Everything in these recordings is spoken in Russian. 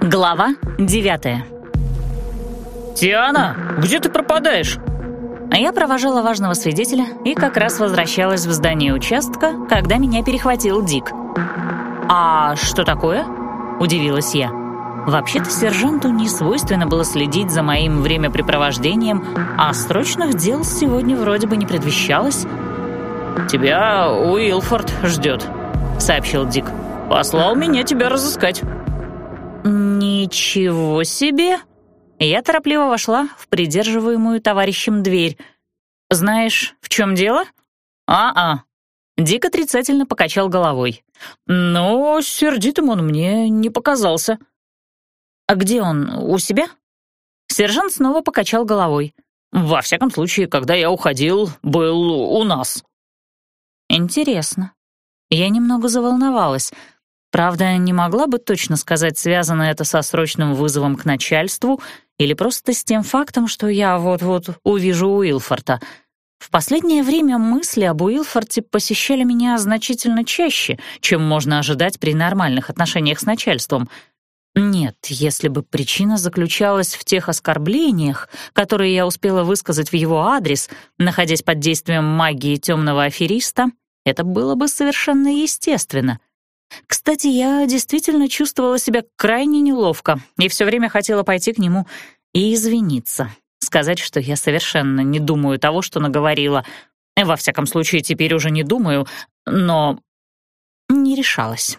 Глава девятая. «Тиана, где ты пропадаешь?» А я провожала важного свидетеля и как раз возвращалась в здание участка, когда меня перехватил Дик. «А что такое?» — удивилась я. Вообще-то сержанту не свойственно было следить за моим времяпрепровождением, а срочных дел сегодня вроде бы не предвещалось. «Тебя Уилфорд ждет», — сообщил Дик. «Послал меня тебя разыскать». «Ничего себе!» Я торопливо вошла в придерживаемую товарищем дверь. «Знаешь, в чем дело?» «А-а». Дик отрицательно покачал головой. «Но сердитым он мне не показался». «А где он? У себя?» Сержант снова покачал головой. «Во всяком случае, когда я уходил, был у нас». «Интересно». Я немного заволновалась. Правда, не могла бы точно сказать, связано это со срочным вызовом к начальству или просто с тем фактом, что я вот-вот увижу Уилфорта. В последнее время мысли об Уилфорте посещали меня значительно чаще, чем можно ожидать при нормальных отношениях с начальством — нет, если бы причина заключалась в тех оскорблениях, которые я успела высказать в его адрес, находясь под действием магии темного афериста, это было бы совершенно естественно. Кстати, я действительно чувствовала себя крайне неловко и все время хотела пойти к нему и извиниться, сказать, что я совершенно не думаю того, что наговорила. Во всяком случае, теперь уже не думаю, но не решалась.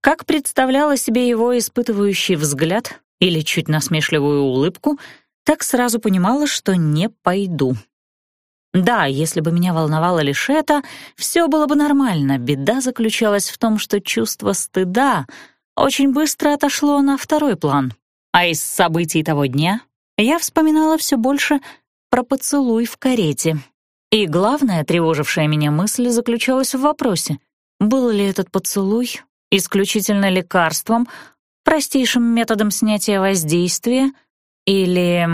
Как представляла себе его испытывающий взгляд или чуть насмешливую улыбку, так сразу понимала, что не пойду. Да, если бы меня волновало лишь это, все было бы нормально. Беда заключалась в том, что чувство стыда очень быстро отошло на второй план. А из событий того дня я вспоминала все больше про поцелуй в карете. И главная тревожившая меня мысль заключалась в вопросе, был ли этот поцелуй исключительно лекарством, простейшим методом снятия воздействия или...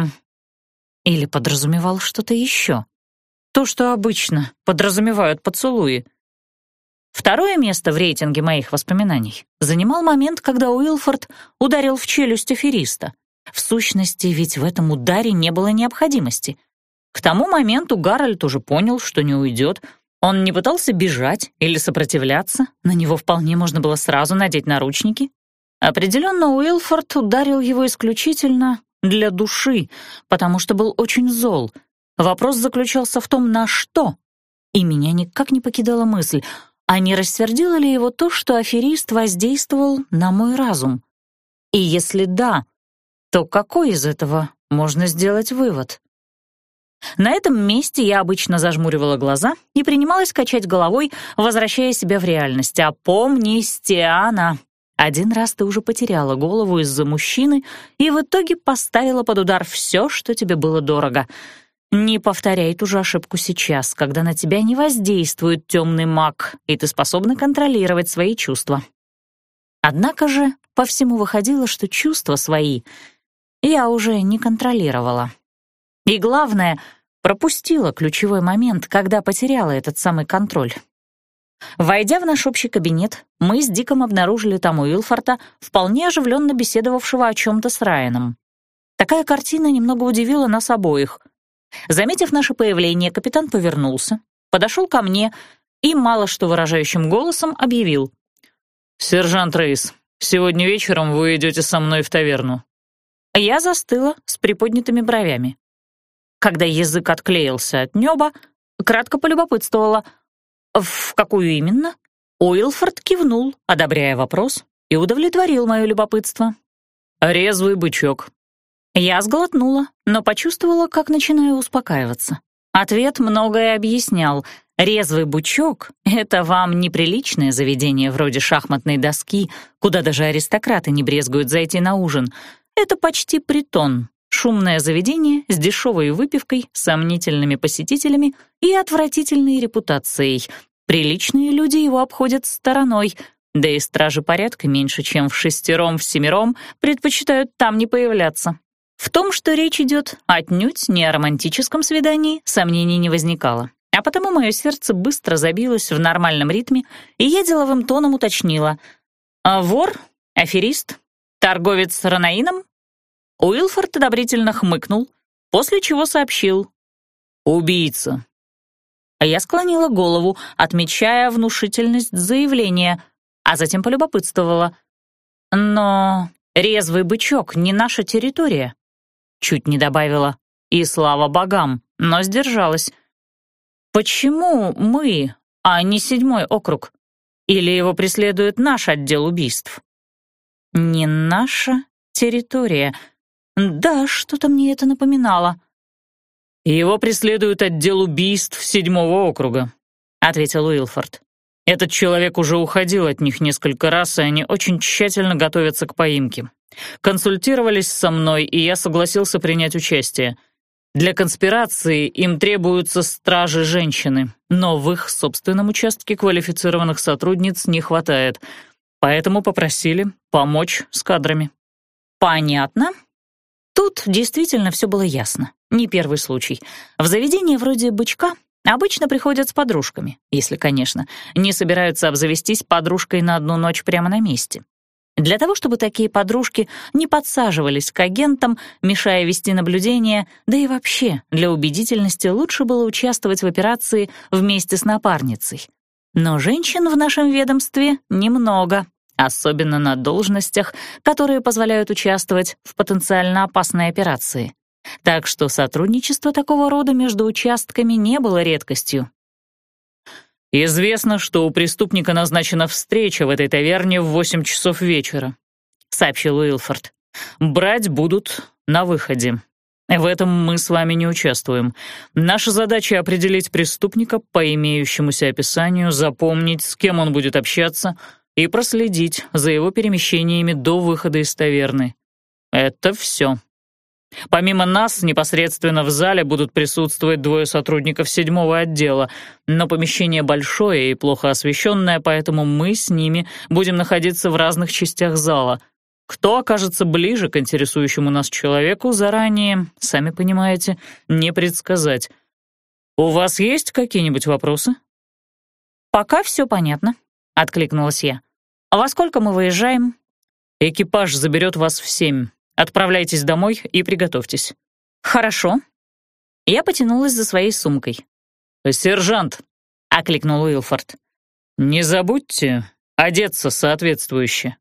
или подразумевал что-то еще. То, что обычно подразумевают поцелуи. Второе место в рейтинге моих воспоминаний занимал момент, когда Уилфорд ударил в челюсть афериста. В сущности, ведь в этом ударе не было необходимости. К тому моменту Гарольд уже понял, что не уйдет, он не пытался бежать или сопротивляться, на него вполне можно было сразу надеть наручники. Определенно Уилфорд ударил его исключительно для души, потому что был очень зол. Вопрос заключался в том, на что. И меня никак не покидала мысль, а не рассердило ли его то, что аферист воздействовал на мой разум? И если да, то какой из этого можно сделать вывод? На этом месте я обычно зажмуривала глаза и принималась качать головой, возвращая себя в реальность. «Опомнись, Тиана!» Один раз ты уже потеряла голову из-за мужчины и в итоге поставила под удар все, что тебе было дорого. Не повторяй ту же ошибку сейчас, когда на тебя не воздействует темный маг, и ты способна контролировать свои чувства. Однако же по всему выходило, что чувства свои я уже не контролировала. И главное, пропустила ключевой момент, когда потеряла этот самый контроль. Войдя в наш общий кабинет, мы с Диком обнаружили там Уилфорта, вполне оживленно беседовавшего о чем-то с Райаном. Такая картина немного удивила нас обоих. Заметив наше появление, капитан повернулся, подошел ко мне и, мало что выражающим голосом, объявил. «Сержант Рейс, сегодня вечером вы идете со мной в таверну». Я застыла с приподнятыми бровями. Когда язык отклеился от неба, кратко полюбопытствовала. «В какую именно?» Уилфорд кивнул, одобряя вопрос, и удовлетворил мое любопытство. «Резвый бычок». Я сглотнула, но почувствовала, как начинаю успокаиваться. Ответ многое объяснял. Резвый бычок — это вам неприличное заведение вроде шахматной доски, куда даже аристократы не брезгуют зайти на ужин. Это почти притон, Шумное заведение с дешевой выпивкой, сомнительными посетителями и отвратительной репутацией. Приличные люди его обходят стороной, да и стражи порядка меньше, чем в шестером-в предпочитают там не появляться. В том, что речь идет отнюдь не о романтическом свидании, сомнений не возникало. А потому мое сердце быстро забилось в нормальном ритме, и я деловым тоном уточнила. «А вор? Аферист? Торговец с Ранаином? Уилфорд одобрительно хмыкнул, после чего сообщил. «Убийца». Я склонила голову, отмечая внушительность заявления, а затем полюбопытствовала. «Но резвый бычок не наша территория», — чуть не добавила. И слава богам, но сдержалась. «Почему мы, а не седьмой округ? Или его преследует наш отдел убийств?» «Не наша территория. Да, что-то мне это напоминало». «Его преследует отдел убийств седьмого округа», — ответил Уилфорд. «Этот человек уже уходил от них несколько раз, и они очень тщательно готовятся к поимке. Консультировались со мной, и я согласился принять участие. Для конспирации им требуются стражи-женщины, но в их собственном участке квалифицированных сотрудниц не хватает, поэтому попросили помочь с кадрами». «Понятно», Тут действительно все было ясно. Не первый случай. В заведении вроде «Бычка» обычно приходят с подружками, если, конечно, не собираются обзавестись подружкой на одну ночь прямо на месте. Для того, чтобы такие подружки не подсаживались к агентам, мешая вести наблюдение, да и вообще, для убедительности лучше было участвовать в операции вместе с напарницей. Но женщин в нашем ведомстве немного, особенно на должностях, которые позволяют участвовать в потенциально опасной операции. Так что сотрудничество такого рода между участками не было редкостью. «Известно, что у преступника назначена встреча в этой таверне в 8 часов вечера», — сообщил Уилфорд. «Брать будут на выходе. В этом мы с вами не участвуем. Наша задача — определить преступника по имеющемуся описанию, запомнить, с кем он будет общаться — и проследить за его перемещениями до выхода из таверны. Это все. Помимо нас, непосредственно в зале будут присутствовать двое сотрудников седьмого отдела, но помещение большое и плохо освещенное, поэтому мы с ними будем находиться в разных частях зала. Кто окажется ближе к интересующему нас человеку, заранее, сами понимаете, не предсказать. У вас есть какие-нибудь вопросы? «Пока все понятно», — откликнулась я. «А во сколько мы выезжаем?» «Экипаж заберет вас в семь. Отправляйтесь домой и приготовьтесь». «Хорошо». Я потянулась за своей сумкой. «Сержант», — окликнул Уилфорд, — «не забудьте одеться соответствующе».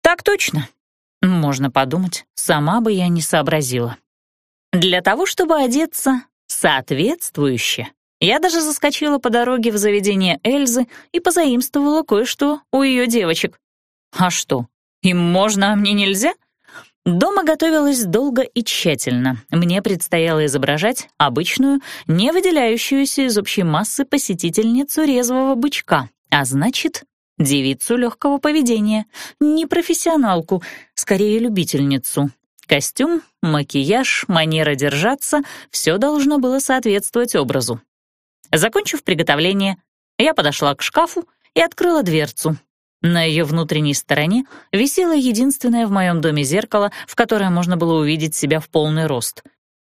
«Так точно». Можно подумать, сама бы я не сообразила. Для того, чтобы одеться соответствующе, я даже заскочила по дороге в заведение Эльзы и позаимствовала кое-что у ее девочек. А что, им можно, а мне нельзя? Дома готовилась долго и тщательно. Мне предстояло изображать обычную, не выделяющуюся из общей массы посетительницу резвого бычка, а значит, девицу легкого поведения, не профессионалку, скорее любительницу. Костюм, макияж, манера держаться — все должно было соответствовать образу. Закончив приготовление, я подошла к шкафу и открыла дверцу. На ее внутренней стороне висело единственное в моем доме зеркало, в которое можно было увидеть себя в полный рост.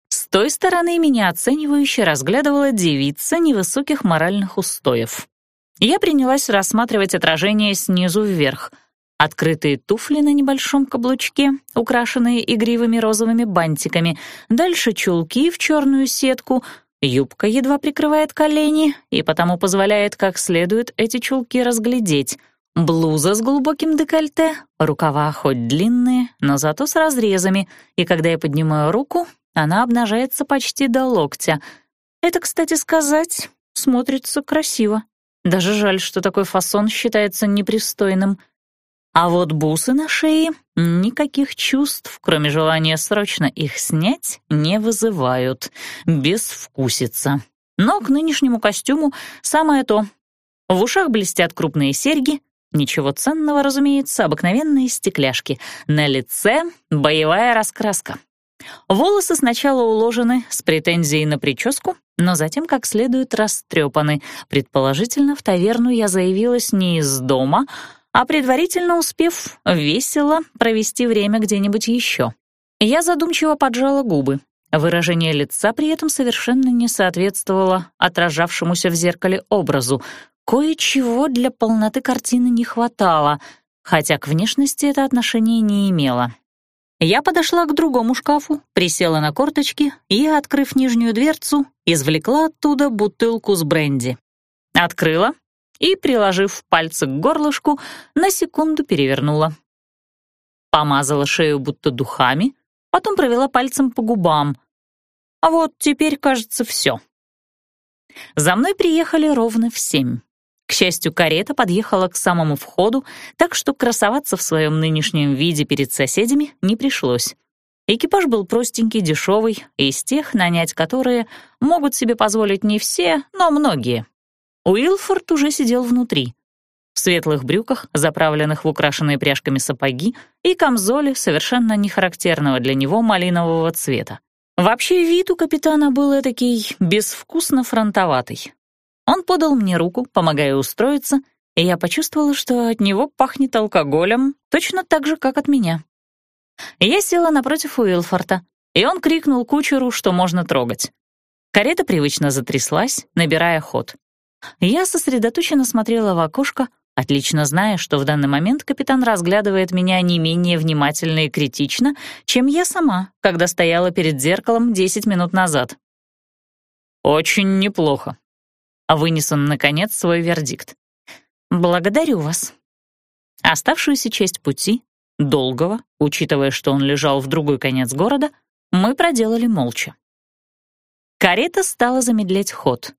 С той стороны меня оценивающе разглядывала девица невысоких моральных устоев. Я принялась рассматривать отражение снизу вверх. Открытые туфли на небольшом каблучке, украшенные игривыми розовыми бантиками, дальше чулки в черную сетку — Юбка едва прикрывает колени и потому позволяет как следует эти чулки разглядеть. Блуза с глубоким декольте, рукава хоть длинные, но зато с разрезами, и когда я поднимаю руку, она обнажается почти до локтя. Это, кстати сказать, смотрится красиво. Даже жаль, что такой фасон считается непристойным — а вот бусы на шее никаких чувств, кроме желания срочно их снять, не вызывают. Безвкусица. Но к нынешнему костюму самое то. В ушах блестят крупные серьги, ничего ценного, разумеется, обыкновенные стекляшки. На лице боевая раскраска. Волосы сначала уложены с претензией на прическу, но затем как следует растрепаны. Предположительно, в таверну я заявилась не из дома, а предварительно успев весело провести время где-нибудь еще. Я задумчиво поджала губы. Выражение лица при этом совершенно не соответствовало отражавшемуся в зеркале образу. Кое-чего для полноты картины не хватало. хотя к внешности это отношение не имело. Я подошла к другому шкафу, присела на корточки и, открыв нижнюю дверцу, извлекла оттуда бутылку с бренди. Открыла и, приложив пальцы к горлышку, на секунду перевернула. Помазала шею будто духами, потом провела пальцем по губам. А вот теперь, кажется, все. За мной приехали ровно в семь. К счастью, карета подъехала к самому входу, так что красоваться в своем нынешнем виде перед соседями не пришлось. Экипаж был простенький, дешевый, из тех, нанять которые могут себе позволить не все, но многие. Уилфорд уже сидел внутри. В светлых брюках, заправленных в украшенные пряжками сапоги, и камзоле совершенно не характерного для него малинового цвета. Вообще вид у капитана был этакий безвкусно фронтоватый. Он подал мне руку, помогая устроиться, и я почувствовала, что от него пахнет алкоголем точно так же, как от меня. Я села напротив Уилфорта, и он крикнул кучеру, что можно трогать. Карета привычно затряслась, набирая ход. Я сосредоточенно смотрела в окошко, отлично зная, что в данный момент капитан разглядывает меня не менее внимательно и критично, чем я сама, когда стояла перед зеркалом 10 минут назад. «Очень неплохо», — вынес он, наконец, свой вердикт. «Благодарю вас». Оставшуюся часть пути, долгого, учитывая, что он лежал в другой конец города, мы проделали молча. Карета стала замедлять ход.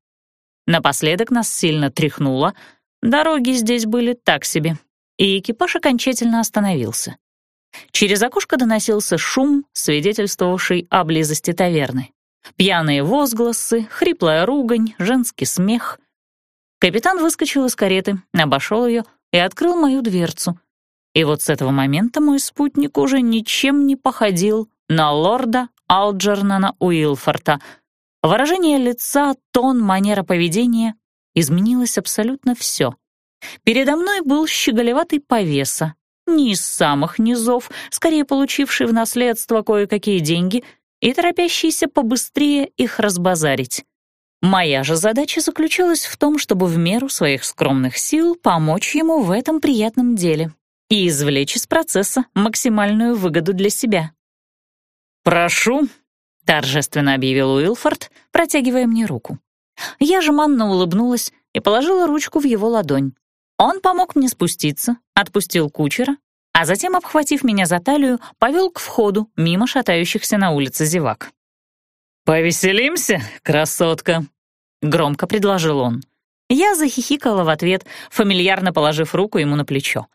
Напоследок нас сильно тряхнуло, дороги здесь были так себе, и экипаж окончательно остановился. Через окошко доносился шум, свидетельствовавший о близости таверны. Пьяные возгласы, хриплая ругань, женский смех. Капитан выскочил из кареты, обошел ее и открыл мою дверцу. И вот с этого момента мой спутник уже ничем не походил на лорда Алджернана Уилфорта — Выражение лица, тон, манера поведения — изменилось абсолютно все. Передо мной был щеголеватый повеса, не из самых низов, скорее получивший в наследство кое-какие деньги и торопящийся побыстрее их разбазарить. Моя же задача заключалась в том, чтобы в меру своих скромных сил помочь ему в этом приятном деле и извлечь из процесса максимальную выгоду для себя. «Прошу — торжественно объявил Уилфорд, протягивая мне руку. Я жеманно улыбнулась и положила ручку в его ладонь. Он помог мне спуститься, отпустил кучера, а затем, обхватив меня за талию, повел к входу мимо шатающихся на улице зевак. «Повеселимся, красотка», — громко предложил он. Я захихикала в ответ, фамильярно положив руку ему на плечо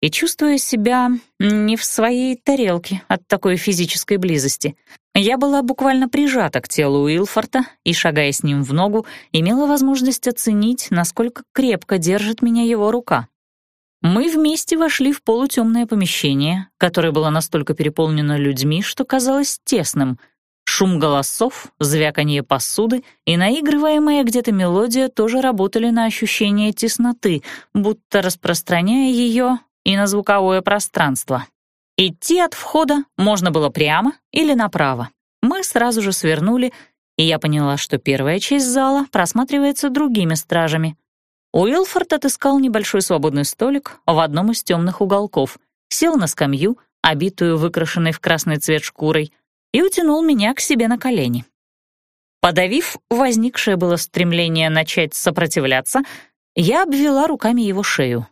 и чувствуя себя не в своей тарелке от такой физической близости. Я была буквально прижата к телу Уилфорта и, шагая с ним в ногу, имела возможность оценить, насколько крепко держит меня его рука. Мы вместе вошли в полутемное помещение, которое было настолько переполнено людьми, что казалось тесным. Шум голосов, звяканье посуды и наигрываемая где-то мелодия тоже работали на ощущение тесноты, будто распространяя ее и на звуковое пространство. Идти от входа можно было прямо или направо. Мы сразу же свернули, и я поняла, что первая часть зала просматривается другими стражами. Уилфорд отыскал небольшой свободный столик в одном из темных уголков, сел на скамью, обитую выкрашенной в красный цвет шкурой, и утянул меня к себе на колени. Подавив возникшее было стремление начать сопротивляться, я обвела руками его шею.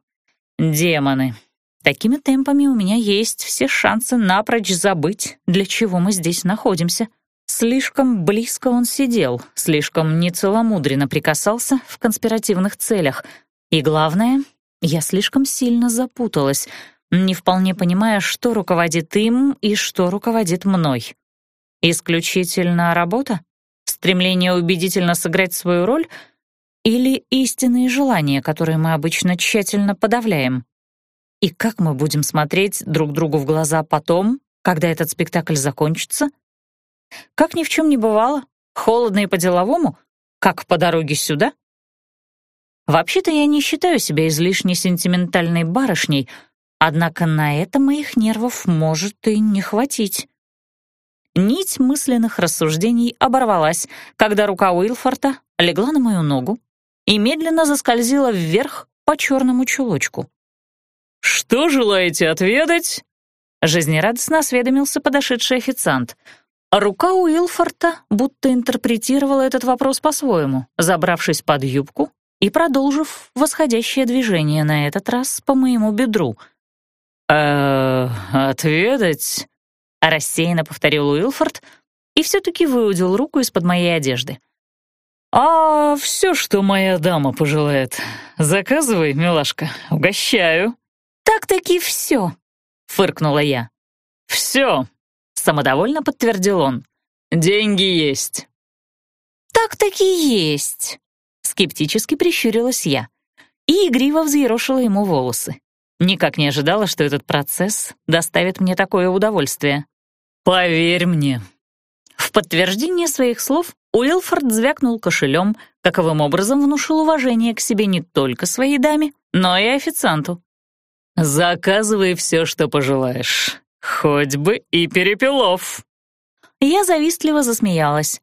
Демоны. Такими темпами у меня есть все шансы напрочь забыть, для чего мы здесь находимся. Слишком близко он сидел, слишком нецеломудренно прикасался в конспиративных целях. И главное, я слишком сильно запуталась, не вполне понимая, что руководит им и что руководит мной. Исключительно работа? Стремление убедительно сыграть свою роль — или истинные желания, которые мы обычно тщательно подавляем? И как мы будем смотреть друг другу в глаза потом, когда этот спектакль закончится? Как ни в чем не бывало, холодно и по-деловому, как по дороге сюда? Вообще-то я не считаю себя излишне сентиментальной барышней, однако на это моих нервов может и не хватить. Нить мысленных рассуждений оборвалась, когда рука Уилфорта легла на мою ногу и медленно заскользила вверх по черному чулочку. что желаете отведать?» Жизнерадостно осведомился подошедший официант. Рука Уилфорта будто интерпретировала этот вопрос по-своему, забравшись под юбку и продолжив восходящее движение на этот раз по моему бедру. «Э, отведать?» — рассеянно повторил Уилфорд и все-таки выудил руку из-под моей одежды. «А все, что моя дама пожелает. Заказывай, милашка, угощаю». «Так-таки все», — фыркнула я. «Все», — самодовольно подтвердил он. «Деньги есть». «Так-таки есть», — скептически прищурилась я и игриво взъерошила ему волосы. Никак не ожидала, что этот процесс доставит мне такое удовольствие. «Поверь мне». В подтверждение своих слов Уилфорд звякнул кошелем, каковым образом внушил уважение к себе не только своей даме, но и официанту. «Заказывай все, что пожелаешь. Хоть бы и перепелов». Я завистливо засмеялась.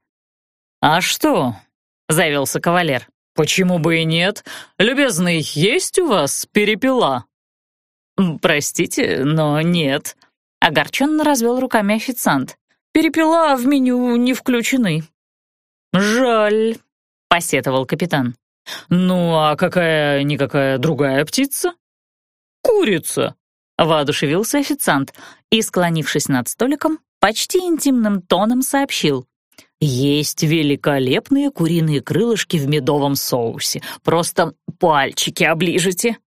«А что?» — завелся кавалер. «Почему бы и нет? Любезный, есть у вас перепела?» «Простите, но нет», — огорченно развел руками официант. «Перепела в меню не включены». «Жаль», — посетовал капитан. «Ну, а какая-никакая другая птица?» «Курица», — воодушевился официант и, склонившись над столиком, почти интимным тоном сообщил. «Есть великолепные куриные крылышки в медовом соусе. Просто пальчики оближете».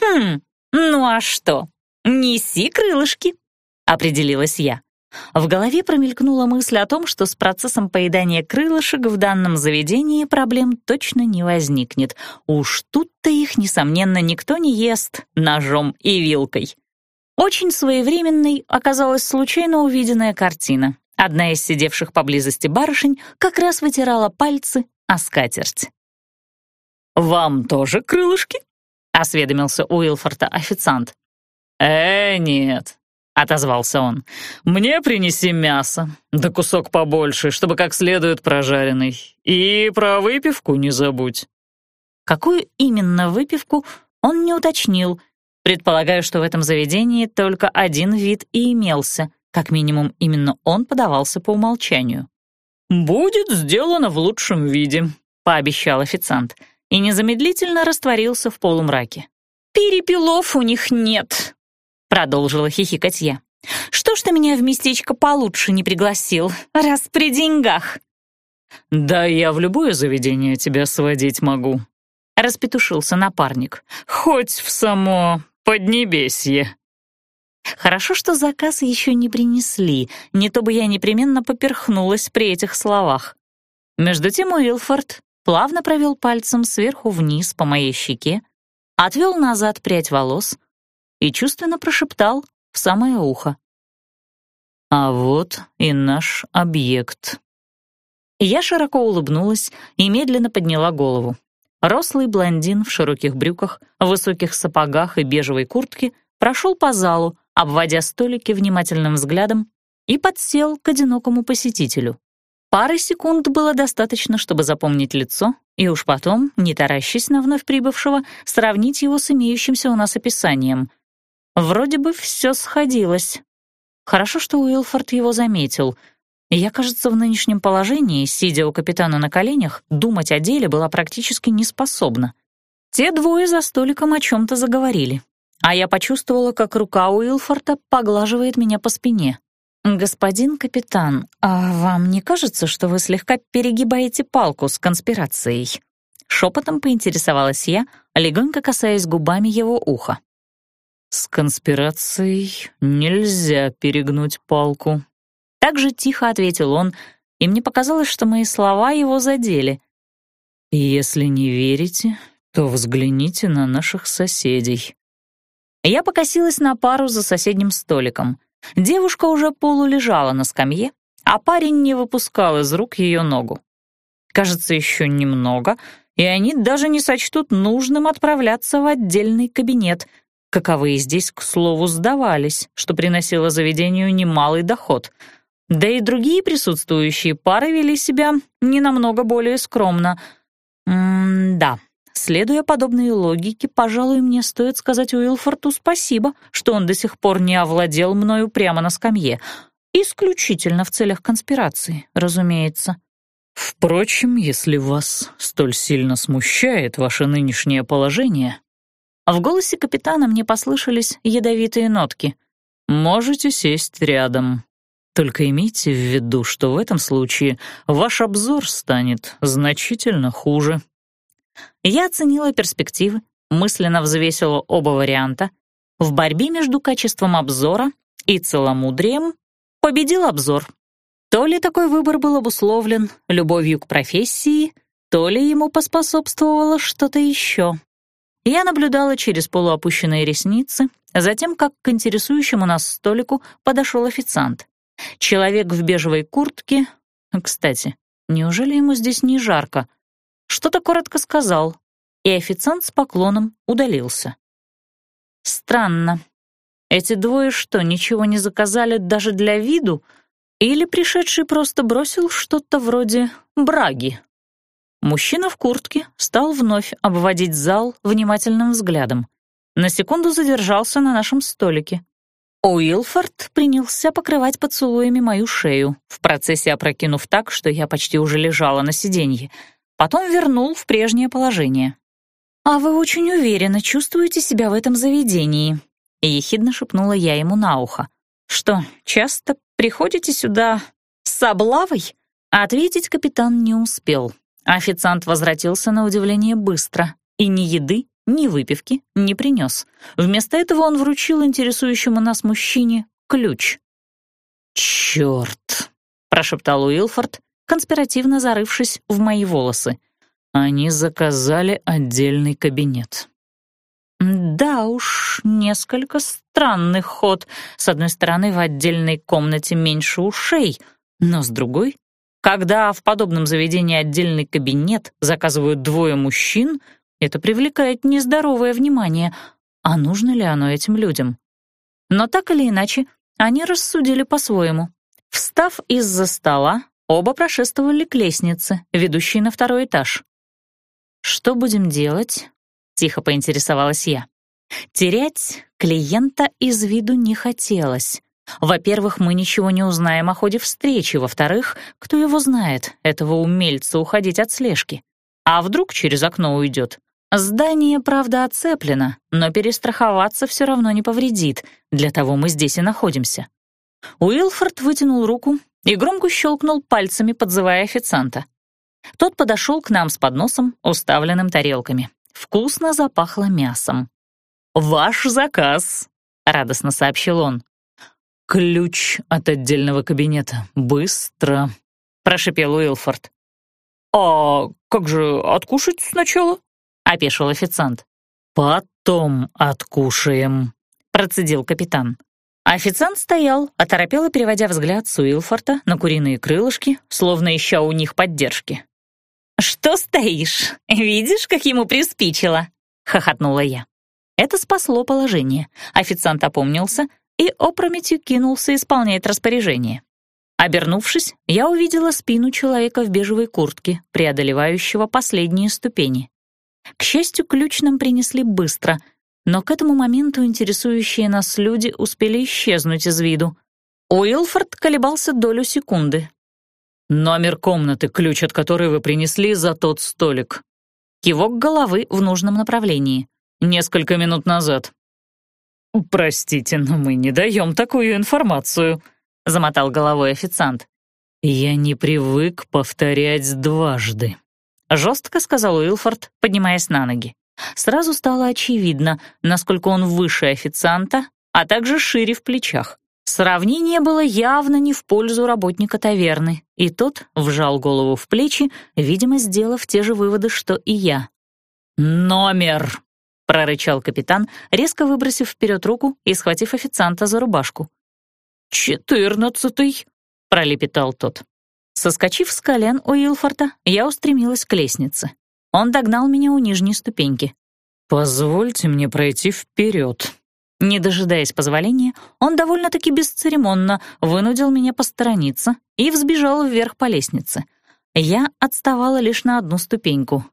«Хм, ну а что? Неси крылышки», — определилась я. В голове промелькнула мысль о том, что с процессом поедания крылышек в данном заведении проблем точно не возникнет. Уж тут-то их, несомненно, никто не ест ножом и вилкой. Очень своевременной оказалась случайно увиденная картина. Одна из сидевших поблизости барышень как раз вытирала пальцы о скатерть. «Вам тоже крылышки?» — осведомился Уилфорта официант. «Э, нет, отозвался он. «Мне принеси мясо, да кусок побольше, чтобы как следует прожаренный. И про выпивку не забудь». Какую именно выпивку, он не уточнил. Предполагаю, что в этом заведении только один вид и имелся. Как минимум, именно он подавался по умолчанию. «Будет сделано в лучшем виде», — пообещал официант, и незамедлительно растворился в полумраке. «Перепелов у них нет», — продолжила хихикать я. «Что ж ты меня в местечко получше не пригласил, раз при деньгах?» «Да я в любое заведение тебя сводить могу», — распетушился напарник. «Хоть в само Поднебесье». Хорошо, что заказ еще не принесли, не то бы я непременно поперхнулась при этих словах. Между тем Уилфорд плавно провел пальцем сверху вниз по моей щеке, отвел назад прядь волос, и чувственно прошептал в самое ухо. «А вот и наш объект». Я широко улыбнулась и медленно подняла голову. Рослый блондин в широких брюках, высоких сапогах и бежевой куртке прошел по залу, обводя столики внимательным взглядом, и подсел к одинокому посетителю. Пары секунд было достаточно, чтобы запомнить лицо, и уж потом, не таращась на вновь прибывшего, сравнить его с имеющимся у нас описанием. Вроде бы все сходилось. Хорошо, что Уилфорд его заметил. Я, кажется, в нынешнем положении, сидя у капитана на коленях, думать о деле была практически неспособна. Те двое за столиком о чем-то заговорили, а я почувствовала, как рука Уилфорда поглаживает меня по спине. «Господин капитан, а вам не кажется, что вы слегка перегибаете палку с конспирацией?» Шепотом поинтересовалась я, легонько касаясь губами его уха. «С конспирацией нельзя перегнуть палку», — так же тихо ответил он, и мне показалось, что мои слова его задели. «Если не верите, то взгляните на наших соседей». Я покосилась на пару за соседним столиком. Девушка уже полулежала на скамье, а парень не выпускал из рук ее ногу. Кажется, еще немного, и они даже не сочтут нужным отправляться в отдельный кабинет — каковые здесь, к слову, сдавались, что приносило заведению немалый доход. Да и другие присутствующие пары вели себя не намного более скромно. М-да, Следуя подобной логике, пожалуй, мне стоит сказать Уилфорту спасибо, что он до сих пор не овладел мною прямо на скамье. Исключительно в целях конспирации, разумеется. Впрочем, если вас столь сильно смущает ваше нынешнее положение... В голосе капитана мне послышались ядовитые нотки. «Можете сесть рядом. Только имейте в виду, что в этом случае ваш обзор станет значительно хуже». Я оценила перспективы, мысленно взвесила оба варианта. В борьбе между качеством обзора и целомудрием победил обзор. То ли такой выбор был обусловлен любовью к профессии, то ли ему поспособствовало что-то еще. Я наблюдала через полуопущенные ресницы, затем как к интересующему нас столику подошел официант. Человек в бежевой куртке... Кстати, неужели ему здесь не жарко? Что-то коротко сказал, и официант с поклоном удалился. Странно. Эти двое что, ничего не заказали даже для виду? Или пришедший просто бросил что-то вроде браги? Мужчина в куртке стал вновь обводить зал внимательным взглядом. На секунду задержался на нашем столике. Уилфорд принялся покрывать поцелуями мою шею, в процессе опрокинув так, что я почти уже лежала на сиденье. Потом вернул в прежнее положение. «А вы очень уверенно чувствуете себя в этом заведении», — ехидно шепнула я ему на ухо. «Что, часто приходите сюда с облавой?» Ответить капитан не успел. Официант возвратился на удивление быстро и ни еды, ни выпивки не принес. Вместо этого он вручил интересующему нас мужчине ключ. «Черт!» — прошептал Уилфорд, конспиративно зарывшись в мои волосы. Они заказали отдельный кабинет. Да уж, несколько странный ход. С одной стороны, в отдельной комнате меньше ушей, но с другой, когда в подобном заведении отдельный кабинет заказывают двое мужчин, это привлекает нездоровое внимание. А нужно ли оно этим людям? Но так или иначе, они рассудили по-своему. Встав из-за стола, оба прошествовали к лестнице, ведущей на второй этаж. «Что будем делать?» — тихо поинтересовалась я. Терять клиента из виду не хотелось. Во-первых, мы ничего не узнаем о ходе встречи. Во-вторых, кто его знает, этого умельца уходить от слежки. А вдруг через окно уйдет? Здание, правда, оцеплено, но перестраховаться все равно не повредит. Для того мы здесь и находимся. Уилфорд вытянул руку и громко щелкнул пальцами, подзывая официанта. Тот подошел к нам с подносом, уставленным тарелками. Вкусно запахло мясом. «Ваш заказ», — радостно сообщил он. «Ключ от отдельного кабинета. Быстро», — прошепел Уилфорд. «А как же откушать сначала?» — опешил официант. «Потом откушаем», — процедил капитан. Официант стоял, оторопело переводя взгляд с Уилфорта на куриные крылышки, словно ища у них поддержки. «Что стоишь? Видишь, как ему приспичило?» — хохотнула я. Это спасло положение. Официант опомнился и опрометью кинулся исполнять распоряжение. Обернувшись, я увидела спину человека в бежевой куртке, преодолевающего последние ступени. К счастью, ключ нам принесли быстро, но к этому моменту интересующие нас люди успели исчезнуть из виду. Уилфорд колебался долю секунды, «Номер комнаты, ключ от которой вы принесли за тот столик». Кивок головы в нужном направлении. «Несколько минут назад». «Простите, но мы не даем такую информацию», — замотал головой официант. «Я не привык повторять дважды», — жестко сказал Уилфорд, поднимаясь на ноги. Сразу стало очевидно, насколько он выше официанта, а также шире в плечах. Сравнение было явно не в пользу работника таверны, и тот вжал голову в плечи, видимо, сделав те же выводы, что и я. «Номер!» — прорычал капитан, резко выбросив вперед руку и схватив официанта за рубашку. «Четырнадцатый!» — пролепетал тот. Соскочив с колен у Илфорта, я устремилась к лестнице. Он догнал меня у нижней ступеньки. «Позвольте мне пройти вперед», не дожидаясь позволения, он довольно-таки бесцеремонно вынудил меня посторониться и взбежал вверх по лестнице. Я отставала лишь на одну ступеньку.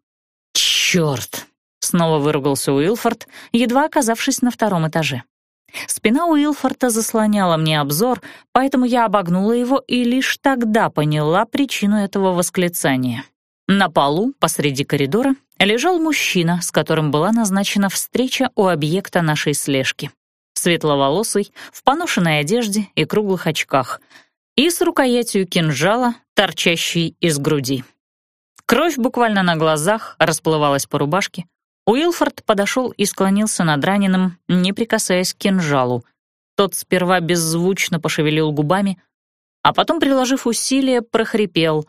«Чёрт!» снова выругался Уилфорд, едва оказавшись на втором этаже. Спина Уилфорта заслоняла мне обзор, поэтому я обогнула его и лишь тогда поняла причину этого восклицания. На полу, посреди коридора, лежал мужчина, с которым была назначена встреча у объекта нашей слежки. Светловолосый, в поношенной одежде и круглых очках, и с рукоятью кинжала, торчащей из груди. Кровь буквально на глазах расплывалась по рубашке. Уилфорд подошел и склонился над раненым, не прикасаясь к кинжалу. Тот сперва беззвучно пошевелил губами, а потом, приложив усилие, прохрипел.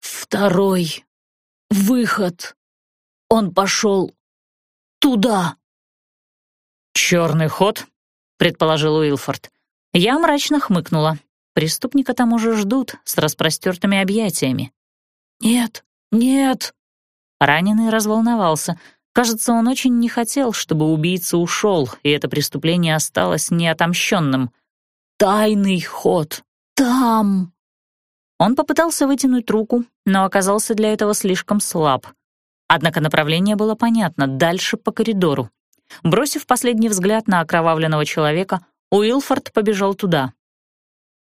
«Второй выход. Он пошел туда». «Черный ход?» — предположил Уилфорд. Я мрачно хмыкнула. Преступника там уже ждут с распростертыми объятиями. «Нет, нет!» Раненый разволновался. Кажется, он очень не хотел, чтобы убийца ушел, и это преступление осталось неотомщенным. «Тайный ход! Там!» Он попытался вытянуть руку, но оказался для этого слишком слаб. Однако направление было понятно — дальше по коридору. Бросив последний взгляд на окровавленного человека, Уилфорд побежал туда.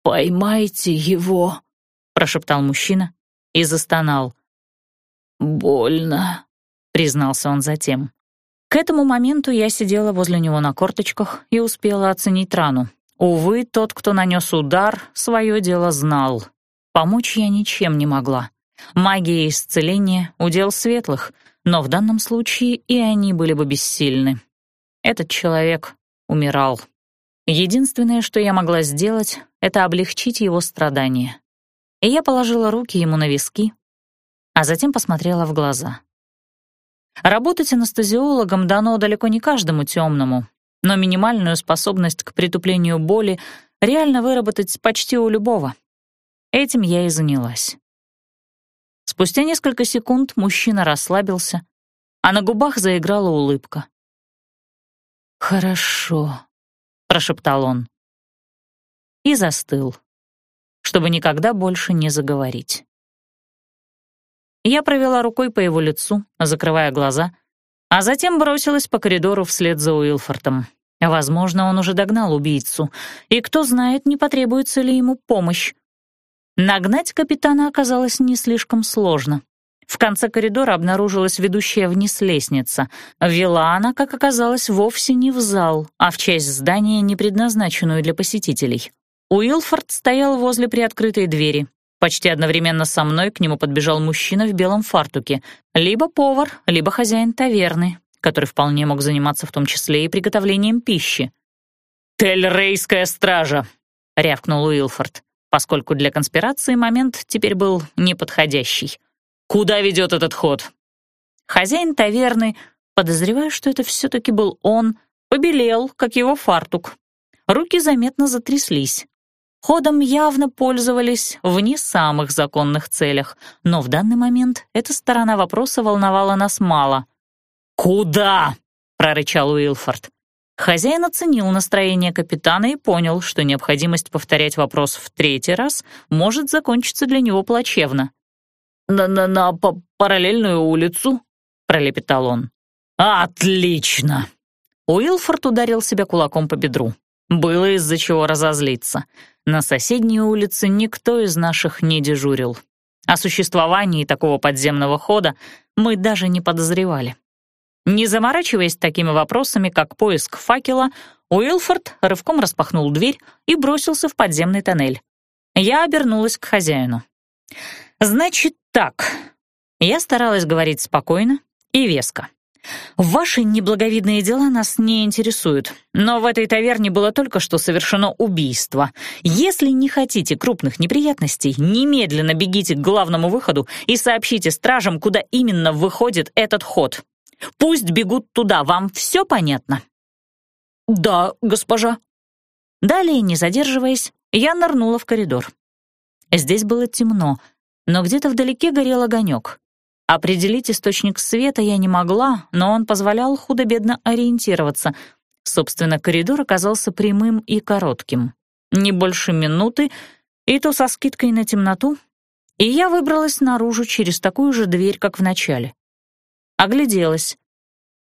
«Поймайте его», — прошептал мужчина и застонал. «Больно», — признался он затем. К этому моменту я сидела возле него на корточках и успела оценить рану. Увы, тот, кто нанес удар, свое дело знал. Помочь я ничем не могла. Магия исцеления — удел светлых, но в данном случае и они были бы бессильны. Этот человек умирал. Единственное, что я могла сделать, это облегчить его страдания. И я положила руки ему на виски, а затем посмотрела в глаза. Работать анестезиологом дано далеко не каждому темному, но минимальную способность к притуплению боли реально выработать почти у любого. Этим я и занялась. Спустя несколько секунд мужчина расслабился, а на губах заиграла улыбка. «Хорошо», — прошептал он. И застыл, чтобы никогда больше не заговорить. Я провела рукой по его лицу, закрывая глаза, а затем бросилась по коридору вслед за Уилфортом. Возможно, он уже догнал убийцу, и кто знает, не потребуется ли ему помощь. Нагнать капитана оказалось не слишком сложно. В конце коридора обнаружилась ведущая вниз лестница. Вела она, как оказалось, вовсе не в зал, а в часть здания, не предназначенную для посетителей. Уилфорд стоял возле приоткрытой двери, Почти одновременно со мной к нему подбежал мужчина в белом фартуке, либо повар, либо хозяин таверны, который вполне мог заниматься в том числе и приготовлением пищи. «Тель-Рейская стража!» — рявкнул Уилфорд, поскольку для конспирации момент теперь был неподходящий. «Куда ведет этот ход?» Хозяин таверны, подозревая, что это все-таки был он, побелел, как его фартук. Руки заметно затряслись. Ходом явно пользовались в не самых законных целях, но в данный момент эта сторона вопроса волновала нас мало. «Куда?» — прорычал Уилфорд. Хозяин оценил настроение капитана и понял, что необходимость повторять вопрос в третий раз может закончиться для него плачевно. «На, -на, -на параллельную улицу?» — пролепетал он. «Отлично!» Уилфорд ударил себя кулаком по бедру. Было из-за чего разозлиться. На соседней улице никто из наших не дежурил. О существовании такого подземного хода мы даже не подозревали. Не заморачиваясь такими вопросами, как поиск факела, Уилфорд рывком распахнул дверь и бросился в подземный тоннель. Я обернулась к хозяину. «Значит так». Я старалась говорить спокойно и веско. Ваши неблаговидные дела нас не интересуют, но в этой таверне было только что совершено убийство. Если не хотите крупных неприятностей, немедленно бегите к главному выходу и сообщите стражам, куда именно выходит этот ход. Пусть бегут туда, вам все понятно?» «Да, госпожа». Далее, не задерживаясь, я нырнула в коридор. Здесь было темно, но где-то вдалеке горел огонек. Определить источник света я не могла, но он позволял худо-бедно ориентироваться. Собственно, коридор оказался прямым и коротким. Не больше минуты, и то со скидкой на темноту, и я выбралась наружу через такую же дверь, как в начале. Огляделась.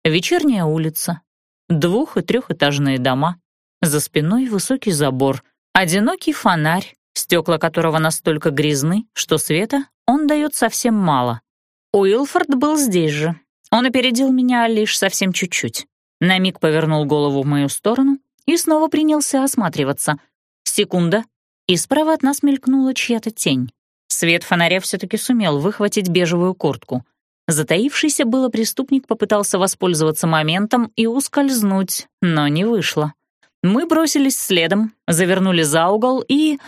вечерняя улица, двух- и трехэтажные дома, за спиной высокий забор, одинокий фонарь, стекла которого настолько грязны, что света он дает совсем мало. Уилфорд был здесь же. Он опередил меня лишь совсем чуть-чуть. На миг повернул голову в мою сторону и снова принялся осматриваться. Секунда, и справа от нас мелькнула чья-то тень. Свет фонаря все-таки сумел выхватить бежевую куртку. Затаившийся было преступник попытался воспользоваться моментом и ускользнуть, но не вышло. Мы бросились следом, завернули за угол и...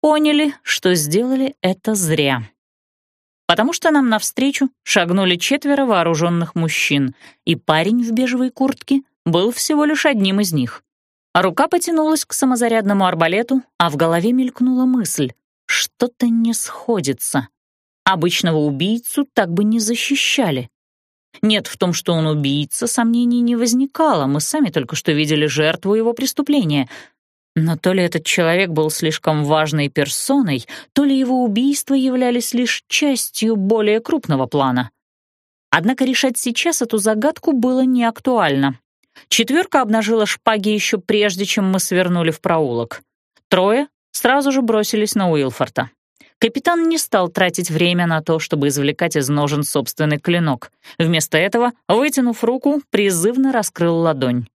поняли, что сделали это зря. Потому что нам навстречу шагнули четверо вооруженных мужчин, и парень в бежевой куртке был всего лишь одним из них. Рука потянулась к самозарядному арбалету, а в голове мелькнула мысль — что-то не сходится. Обычного убийцу так бы не защищали. Нет, в том, что он убийца, сомнений не возникало, мы сами только что видели жертву его преступления. Но то ли этот человек был слишком важной персоной, то ли его убийства являлись лишь частью более крупного плана. Однако решать сейчас эту загадку было не актуально. Четверка обнажила шпаги еще прежде, чем мы свернули в проулок. Трое сразу же бросились на Уилфорта. Капитан не стал тратить время на то, чтобы извлекать из ножен собственный клинок. Вместо этого, вытянув руку, призывно раскрыл ладонь.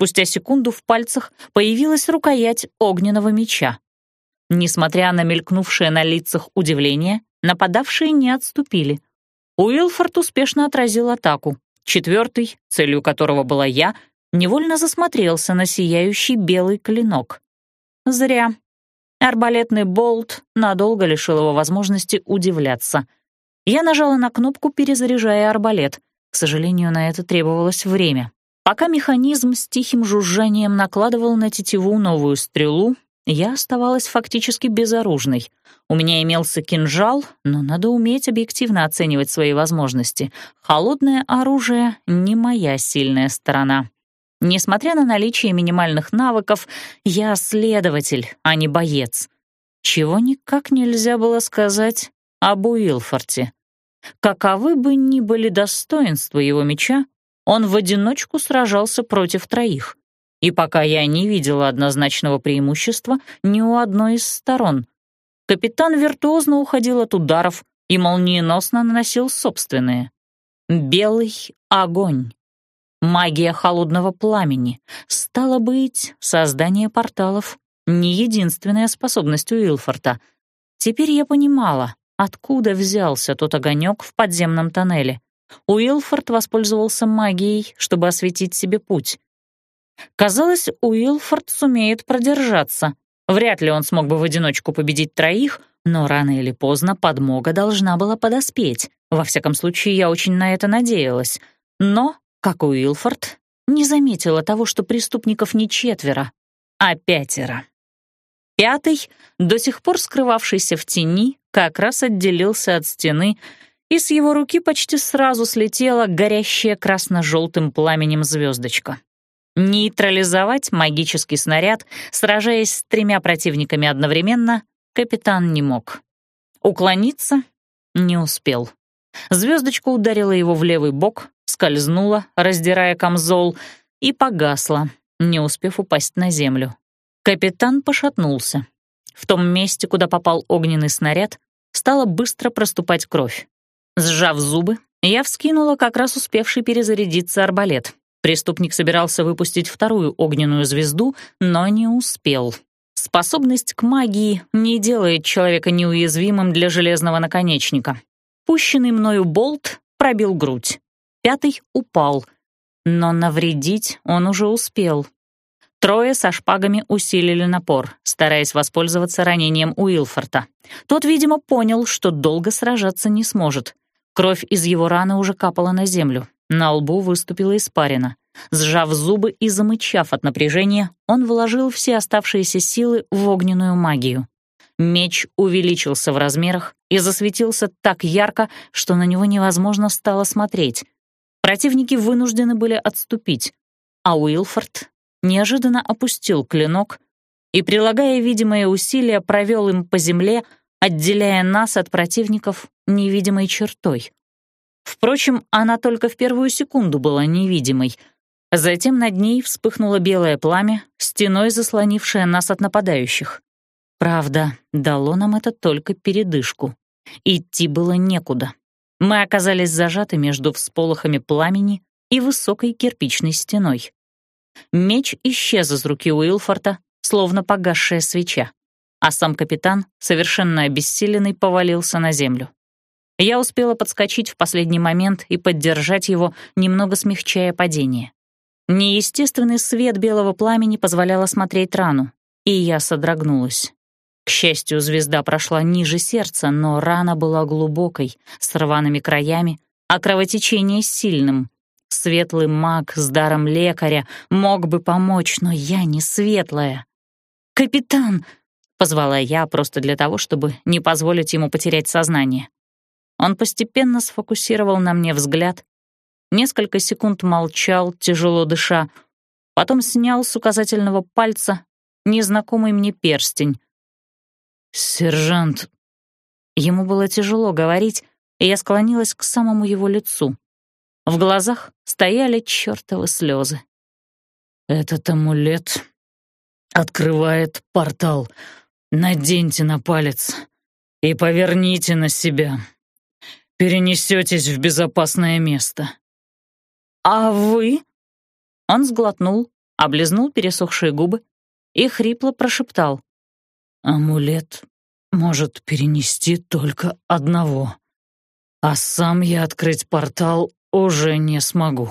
Спустя секунду в пальцах появилась рукоять огненного меча. Несмотря на мелькнувшее на лицах удивление, нападавшие не отступили. Уилфорд успешно отразил атаку. Четвертый, целью которого была я, невольно засмотрелся на сияющий белый клинок. Зря. Арбалетный болт надолго лишил его возможности удивляться. Я нажала на кнопку, перезаряжая арбалет. К сожалению, на это требовалось время. Пока механизм с тихим жужжанием накладывал на тетиву новую стрелу, я оставалась фактически безоружной. У меня имелся кинжал, но надо уметь объективно оценивать свои возможности. Холодное оружие — не моя сильная сторона. Несмотря на наличие минимальных навыков, я следователь, а не боец. Чего никак нельзя было сказать об Уилфорте. Каковы бы ни были достоинства его меча, он в одиночку сражался против троих. И пока я не видела однозначного преимущества ни у одной из сторон. Капитан виртуозно уходил от ударов и молниеносно наносил собственные. Белый огонь. Магия холодного пламени. Стало быть, создание порталов — не единственная способность Уилфорта. Теперь я понимала, откуда взялся тот огонек в подземном тоннеле. Уилфорд воспользовался магией, чтобы осветить себе путь. Казалось, Уилфорд сумеет продержаться. Вряд ли он смог бы в одиночку победить троих, но рано или поздно подмога должна была подоспеть. Во всяком случае, я очень на это надеялась. Но как Уилфорд, не заметила того, что преступников не четверо, а пятеро. Пятый, до сих пор скрывавшийся в тени, как раз отделился от стены, и с его руки почти сразу слетела горящая красно-желтым пламенем звездочка. Нейтрализовать магический снаряд, сражаясь с тремя противниками одновременно, капитан не мог. Уклониться не успел. Звездочка ударила его в левый бок, скользнула, раздирая камзол, и погасла, не успев упасть на землю. Капитан пошатнулся. В том месте, куда попал огненный снаряд, стала быстро проступать кровь. Сжав зубы, я вскинула как раз успевший перезарядиться арбалет. Преступник собирался выпустить вторую огненную звезду, но не успел. Способность к магии не делает человека неуязвимым для железного наконечника. Пущенный мною болт пробил грудь пятый упал, но навредить он уже успел. Трое со шпагами усилили напор, стараясь воспользоваться ранением Уилфорта. Тот, видимо, понял, что долго сражаться не сможет. Кровь из его раны уже капала на землю. На лбу выступила испарина. Сжав зубы и замычав от напряжения, он вложил все оставшиеся силы в огненную магию. Меч увеличился в размерах и засветился так ярко, что на него невозможно стало смотреть. Противники вынуждены были отступить, а Уилфорд неожиданно опустил клинок и, прилагая видимые усилия, провел им по земле, отделяя нас от противников невидимой чертой. Впрочем, она только в первую секунду была невидимой. Затем над ней вспыхнуло белое пламя, стеной заслонившее нас от нападающих. Правда, дало нам это только передышку. Идти было некуда. Мы оказались зажаты между всполохами пламени и высокой кирпичной стеной. Меч исчез из руки Уилфорта, словно погасшая свеча, а сам капитан, совершенно обессиленный, повалился на землю. Я успела подскочить в последний момент и поддержать его, немного смягчая падение. Неестественный свет белого пламени позволял осмотреть рану, и я содрогнулась. К счастью, звезда прошла ниже сердца, но рана была глубокой, с рваными краями, а кровотечение сильным. Светлый маг с даром лекаря мог бы помочь, но я не светлая. «Капитан!» — позвала я просто для того, чтобы не позволить ему потерять сознание. Он постепенно сфокусировал на мне взгляд, несколько секунд молчал, тяжело дыша, потом снял с указательного пальца незнакомый мне перстень. «Сержант...» Ему было тяжело говорить, и я склонилась к самому его лицу. В глазах стояли чертовы слезы. «Этот амулет открывает портал. Наденьте на палец и поверните на себя. Перенесетесь в безопасное место». «А вы?» Он сглотнул, облизнул пересохшие губы и хрипло прошептал. «Амулет может перенести только одного, а сам я открыть портал уже не смогу».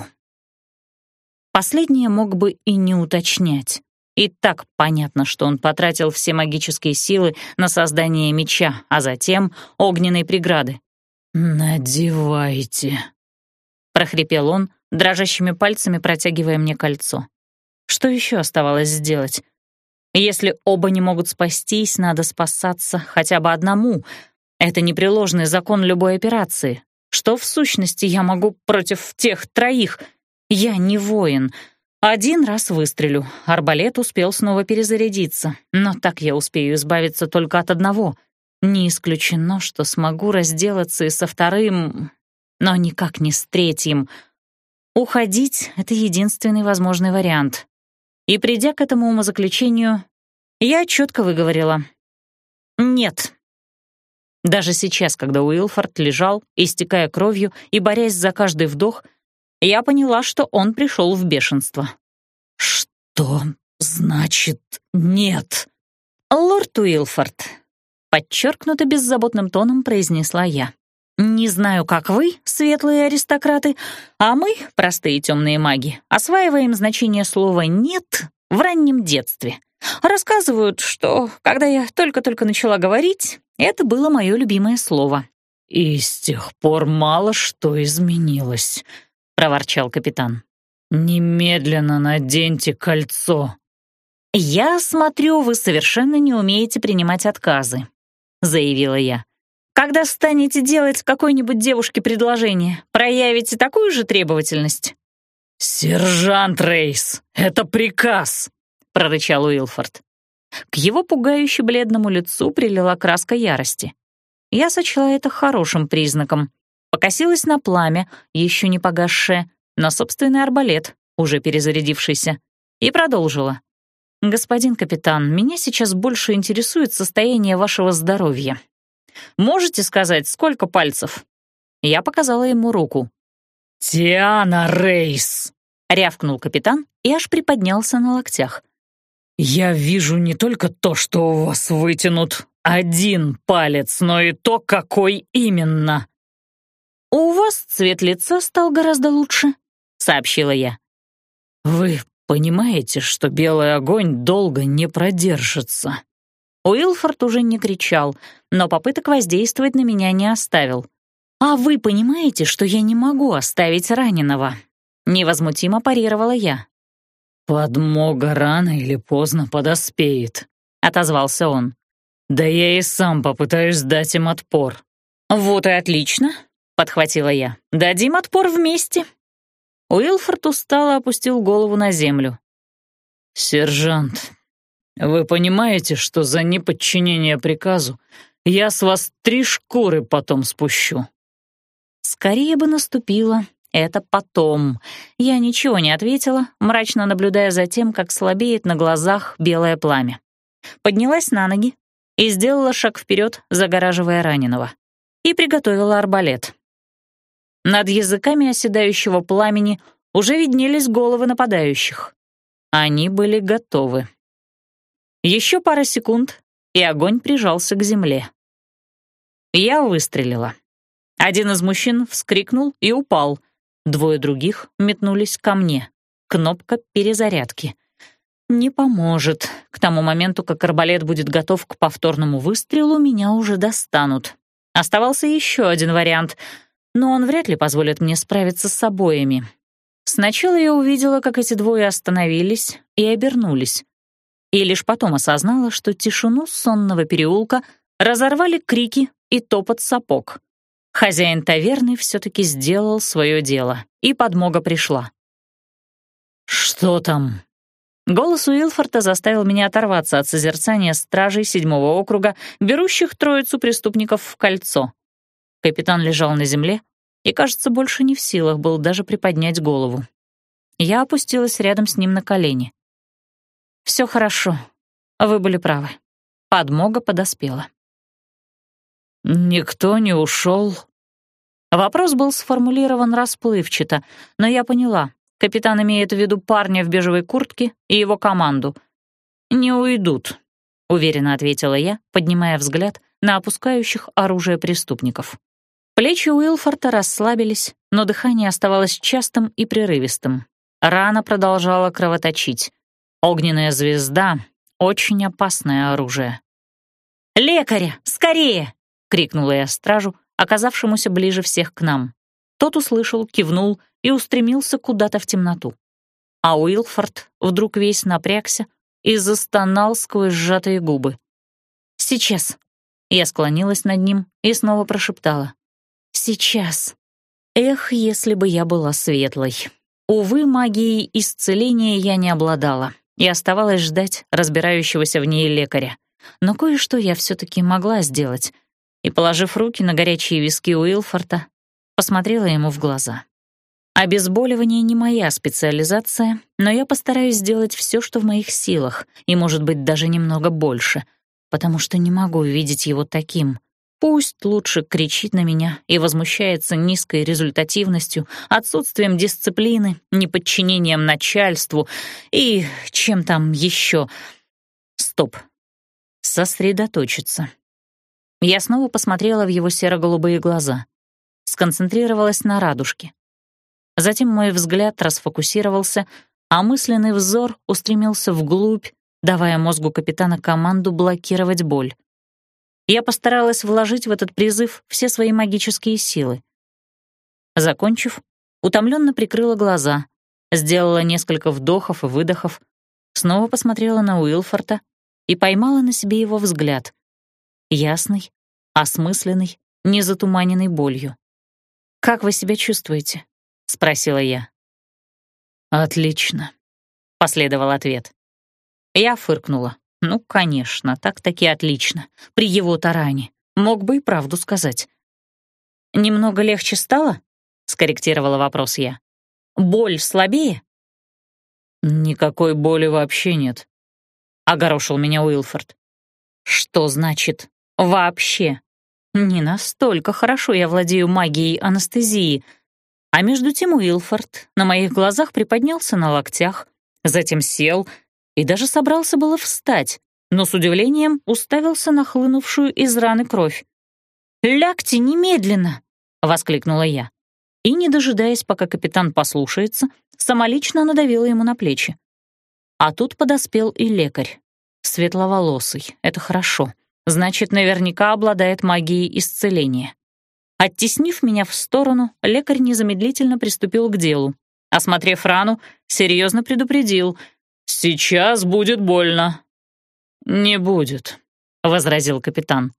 Последнее мог бы и не уточнять. И так понятно, что он потратил все магические силы на создание меча, а затем огненной преграды. «Надевайте», — прохрипел он, дрожащими пальцами протягивая мне кольцо. Что еще оставалось сделать? Если оба не могут спастись, надо спасаться хотя бы одному. Это непреложный закон любой операции. Что в сущности я могу против тех троих? Я не воин. Один раз выстрелю. Арбалет успел снова перезарядиться. Но так я успею избавиться только от одного. Не исключено, что смогу разделаться и со вторым, но никак не с третьим. Уходить — это единственный возможный вариант. И придя к этому умозаключению, я четко выговорила «нет». Даже сейчас, когда Уилфорд лежал, истекая кровью и борясь за каждый вдох, я поняла, что он пришел в бешенство. «Что значит нет?» «Лорд Уилфорд», — подчеркнуто беззаботным тоном произнесла я. «Не знаю, как вы, светлые аристократы, а мы, простые темные маги, осваиваем значение слова «нет» в раннем детстве. Рассказывают, что, когда я только-только начала говорить, это было мое любимое слово. «И с тех пор мало что изменилось», — проворчал капитан. «Немедленно наденьте кольцо». «Я смотрю, вы совершенно не умеете принимать отказы», — заявила я. «Когда станете делать какой-нибудь девушке предложение, проявите такую же требовательность?» «Сержант Рейс, это приказ!» — прорычал Уилфорд. К его пугающе бледному лицу прилила краска ярости. Я сочла это хорошим признаком. Покосилась на пламя, еще не погасшее, на собственный арбалет, уже перезарядившийся, и продолжила. «Господин капитан, меня сейчас больше интересует состояние вашего здоровья. Можете сказать, сколько пальцев?» Я показала ему руку. «Тиана Рейс!» — рявкнул капитан и аж приподнялся на локтях. «Я вижу не только то, что у вас вытянут один палец, но и то, какой именно». «У вас цвет лица стал гораздо лучше», — сообщила я. «Вы понимаете, что белый огонь долго не продержится?» Уилфорд уже не кричал, но попыток воздействовать на меня не оставил. «А вы понимаете, что я не могу оставить раненого?» Невозмутимо парировала я. «Подмога рано или поздно подоспеет», — отозвался он. «Да я и сам попытаюсь дать им отпор». «Вот и отлично», — подхватила я. «Дадим отпор вместе». Уилфорд устало опустил голову на землю. «Сержант, вы понимаете, что за неподчинение приказу я с вас три шкуры потом спущу?» Скорее бы наступило это потом. Я ничего не ответила, мрачно наблюдая за тем, как слабеет на глазах белое пламя. Поднялась на ноги и сделала шаг вперед, загораживая раненого. И приготовила арбалет. Над языками оседающего пламени уже виднелись головы нападающих. Они были готовы. Еще пара секунд, и огонь прижался к земле. Я выстрелила. Один из мужчин вскрикнул и упал. Двое других метнулись ко мне. Кнопка перезарядки. Не поможет. К тому моменту, как арбалет будет готов к повторному выстрелу, меня уже достанут. Оставался еще один вариант, но он вряд ли позволит мне справиться с обоими. Сначала я увидела, как эти двое остановились и обернулись. И лишь потом осознала, что тишину сонного переулка разорвали крики и топот сапог. Хозяин таверны все-таки сделал свое дело, и подмога пришла. «Что там?» Голос Уилфорта заставил меня оторваться от созерцания стражей седьмого округа, берущих троицу преступников в кольцо. Капитан лежал на земле и, кажется, больше не в силах был даже приподнять голову. Я опустилась рядом с ним на колени. «Все хорошо. Вы были правы. Подмога подоспела». «Никто не ушел?» Вопрос был сформулирован расплывчато, но я поняла. Капитан имеет в виду парня в бежевой куртке и его команду. «Не уйдут», — уверенно ответила я, поднимая взгляд на опускающих оружие преступников. Плечи Уилфорта расслабились, но дыхание оставалось частым и прерывистым. Рана продолжала кровоточить. Огненная звезда — очень опасное оружие. «Лекаря! Скорее!» — крикнула я стражу, оказавшемуся ближе всех к нам. Тот услышал, кивнул и устремился куда-то в темноту. А Уилфорд вдруг весь напрягся и застонал сквозь сжатые губы. «Сейчас». Я склонилась над ним и снова прошептала. «Сейчас». Эх, если бы я была светлой. Увы, магией исцеления я не обладала и оставалось ждать разбирающегося в ней лекаря. Но кое-что я все-таки могла сделать — и, положив руки на горячие виски Уилфорта, посмотрела ему в глаза. Обезболивание не моя специализация, но я постараюсь сделать все, что в моих силах, и, может быть, даже немного больше, потому что не могу видеть его таким. Пусть лучше кричит на меня и возмущается низкой результативностью, отсутствием дисциплины, неподчинением начальству и чем там еще. Стоп. Сосредоточиться. Я снова посмотрела в его серо-голубые глаза, сконцентрировалась на радужке. Затем мой взгляд расфокусировался, а мысленный взор устремился вглубь, давая мозгу капитана команду блокировать боль. Я постаралась вложить в этот призыв все свои магические силы. Закончив, утомленно прикрыла глаза, сделала несколько вдохов и выдохов, снова посмотрела на Уилфорта и поймала на себе его взгляд ясный, осмысленный, не затуманенный болью. «Как вы себя чувствуете?» — спросила я. «Отлично», — последовал ответ. Я фыркнула. «Ну, конечно, так-таки отлично. При его таране. Мог бы и правду сказать». «Немного легче стало?» — скорректировала вопрос я. «Боль слабее?» «Никакой боли вообще нет», — огорошил меня Уилфорд. «Что значит Вообще. Не настолько хорошо я владею магией анестезии. А между тем Уилфорд на моих глазах приподнялся на локтях, затем сел и даже собрался было встать, но с удивлением уставился на хлынувшую из раны кровь. «Лягте немедленно!» — воскликнула я. И, не дожидаясь, пока капитан послушается, самолично надавила ему на плечи. А тут подоспел и лекарь. Светловолосый, это хорошо значит, наверняка обладает магией исцеления. Оттеснив меня в сторону, лекарь незамедлительно приступил к делу. Осмотрев рану, серьезно предупредил. «Сейчас будет больно». «Не будет», — возразил капитан.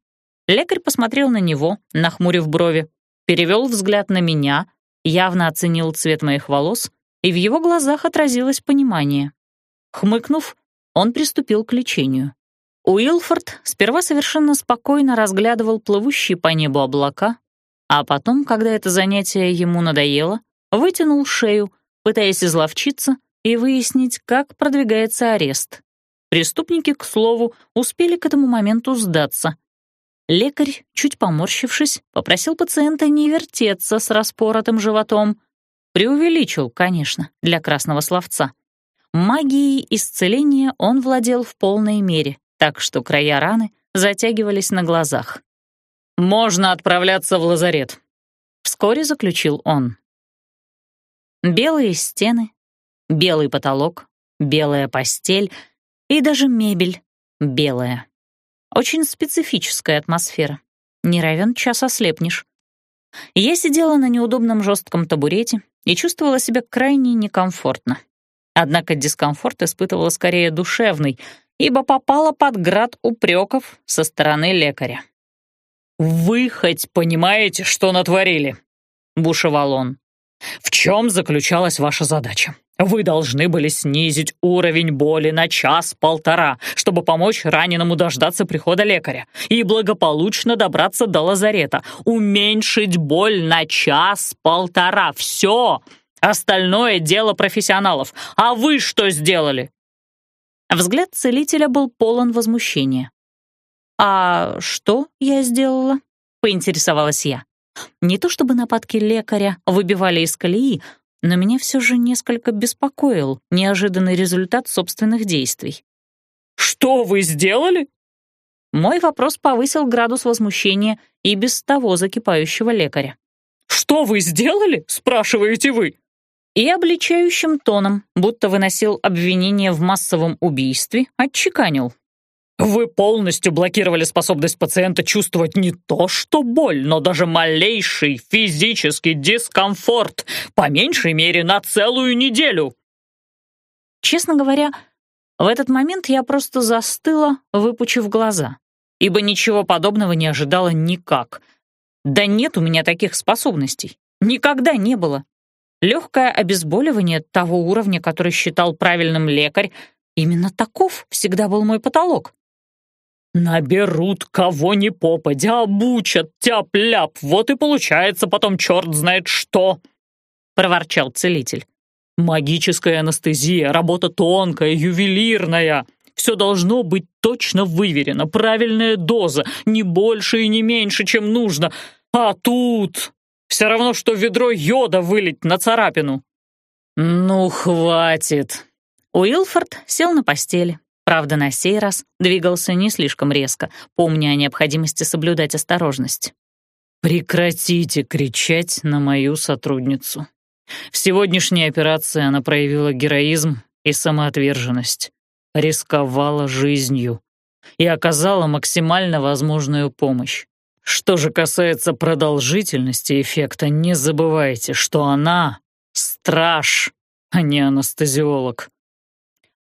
Лекарь посмотрел на него, нахмурив брови, перевел взгляд на меня, явно оценил цвет моих волос, и в его глазах отразилось понимание. Хмыкнув, он приступил к лечению. Уилфорд сперва совершенно спокойно разглядывал плывущие по небу облака, а потом, когда это занятие ему надоело, вытянул шею, пытаясь изловчиться и выяснить, как продвигается арест. Преступники, к слову, успели к этому моменту сдаться. Лекарь, чуть поморщившись, попросил пациента не вертеться с распоротым животом. Преувеличил, конечно, для красного словца. Магией исцеления он владел в полной мере, так что края раны затягивались на глазах. «Можно отправляться в лазарет», — вскоре заключил он. Белые стены, белый потолок, белая постель и даже мебель белая. Очень специфическая атмосфера. Не равен час ослепнешь. Я сидела на неудобном жестком табурете и чувствовала себя крайне некомфортно. Однако дискомфорт испытывала скорее душевный, ибо попала под град упреков со стороны лекаря. «Вы хоть понимаете, что натворили?» — бушевал он. «В чем заключалась ваша задача? Вы должны были снизить уровень боли на час-полтора, чтобы помочь раненому дождаться прихода лекаря и благополучно добраться до лазарета. Уменьшить боль на час-полтора. Все! Остальное дело профессионалов. А вы что сделали?» Взгляд целителя был полон возмущения. «А что я сделала?» — поинтересовалась я. Не то чтобы нападки лекаря выбивали из колеи, но меня все же несколько беспокоил неожиданный результат собственных действий. «Что вы сделали?» Мой вопрос повысил градус возмущения и без того закипающего лекаря. «Что вы сделали?» — спрашиваете вы. И обличающим тоном, будто выносил обвинение в массовом убийстве, отчеканил. Вы полностью блокировали способность пациента чувствовать не то что боль, но даже малейший физический дискомфорт, по меньшей мере на целую неделю. Честно говоря, в этот момент я просто застыла, выпучив глаза, ибо ничего подобного не ожидала никак. Да нет у меня таких способностей. Никогда не было. Легкое обезболивание того уровня, который считал правильным лекарь, именно таков всегда был мой потолок. «Наберут кого ни попадя, обучат, тяп-ляп, вот и получается потом черт знает что!» — проворчал целитель. «Магическая анестезия, работа тонкая, ювелирная. Все должно быть точно выверено, правильная доза, не больше и не меньше, чем нужно. А тут все равно, что ведро йода вылить на царапину». «Ну, хватит!» Уилфорд сел на постели, Правда, на сей раз двигался не слишком резко, помня о необходимости соблюдать осторожность. «Прекратите кричать на мою сотрудницу. В сегодняшней операции она проявила героизм и самоотверженность, рисковала жизнью и оказала максимально возможную помощь. Что же касается продолжительности эффекта, не забывайте, что она — страж, а не анестезиолог.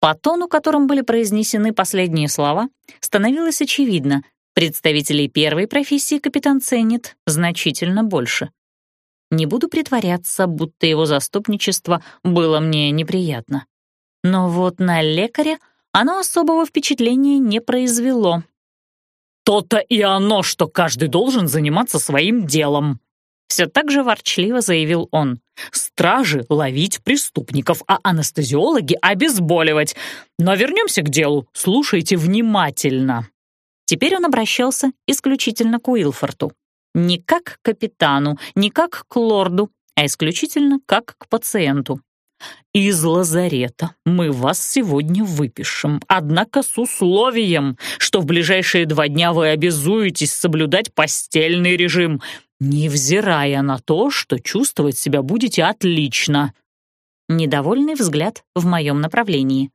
По тону, которым были произнесены последние слова, становилось очевидно, представителей первой профессии капитан ценит значительно больше. Не буду притворяться, будто его заступничество было мне неприятно. Но вот на лекаря оно особого впечатления не произвело. «То-то и оно, что каждый должен заниматься своим делом», все так же ворчливо заявил он. «Стражи — ловить преступников, а анестезиологи — обезболивать. Но вернемся к делу. Слушайте внимательно». Теперь он обращался исключительно к Уилфорту. Не как к капитану, не как к лорду, а исключительно как к пациенту. «Из лазарета мы вас сегодня выпишем, однако с условием, что в ближайшие два дня вы обязуетесь соблюдать постельный режим, невзирая на то, что чувствовать себя будете отлично». Недовольный взгляд в моем направлении.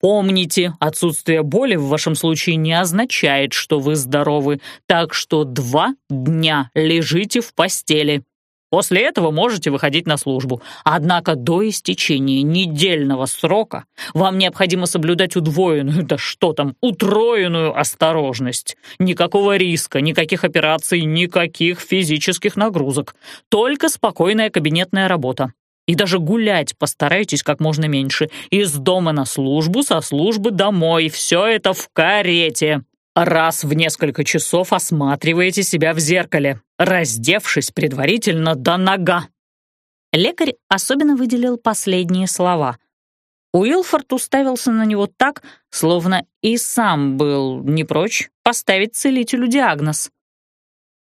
Помните, отсутствие боли в вашем случае не означает, что вы здоровы, так что два дня лежите в постели. После этого можете выходить на службу. Однако до истечения недельного срока вам необходимо соблюдать удвоенную, да что там, утроенную осторожность. Никакого риска, никаких операций, никаких физических нагрузок. Только спокойная кабинетная работа. И даже гулять постарайтесь как можно меньше. Из дома на службу, со службы домой. Все это в карете. Раз в несколько часов осматриваете себя в зеркале, раздевшись предварительно до нога». Лекарь особенно выделил последние слова. Уилфорд уставился на него так, словно и сам был не прочь поставить целителю диагноз.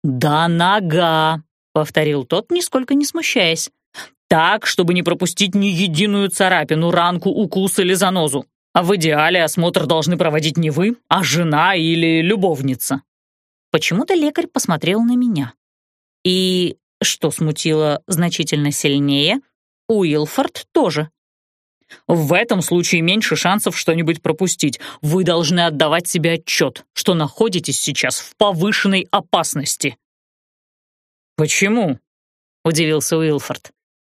«Да нога», — повторил тот, нисколько не смущаясь. «Так, чтобы не пропустить ни единую царапину, ранку, укус или занозу. А в идеале осмотр должны проводить не вы, а жена или любовница». Почему-то лекарь посмотрел на меня. И, что смутило значительно сильнее, Уилфорд тоже. В этом случае меньше шансов что-нибудь пропустить. Вы должны отдавать себе отчет, что находитесь сейчас в повышенной опасности. «Почему?» — удивился Уилфорд.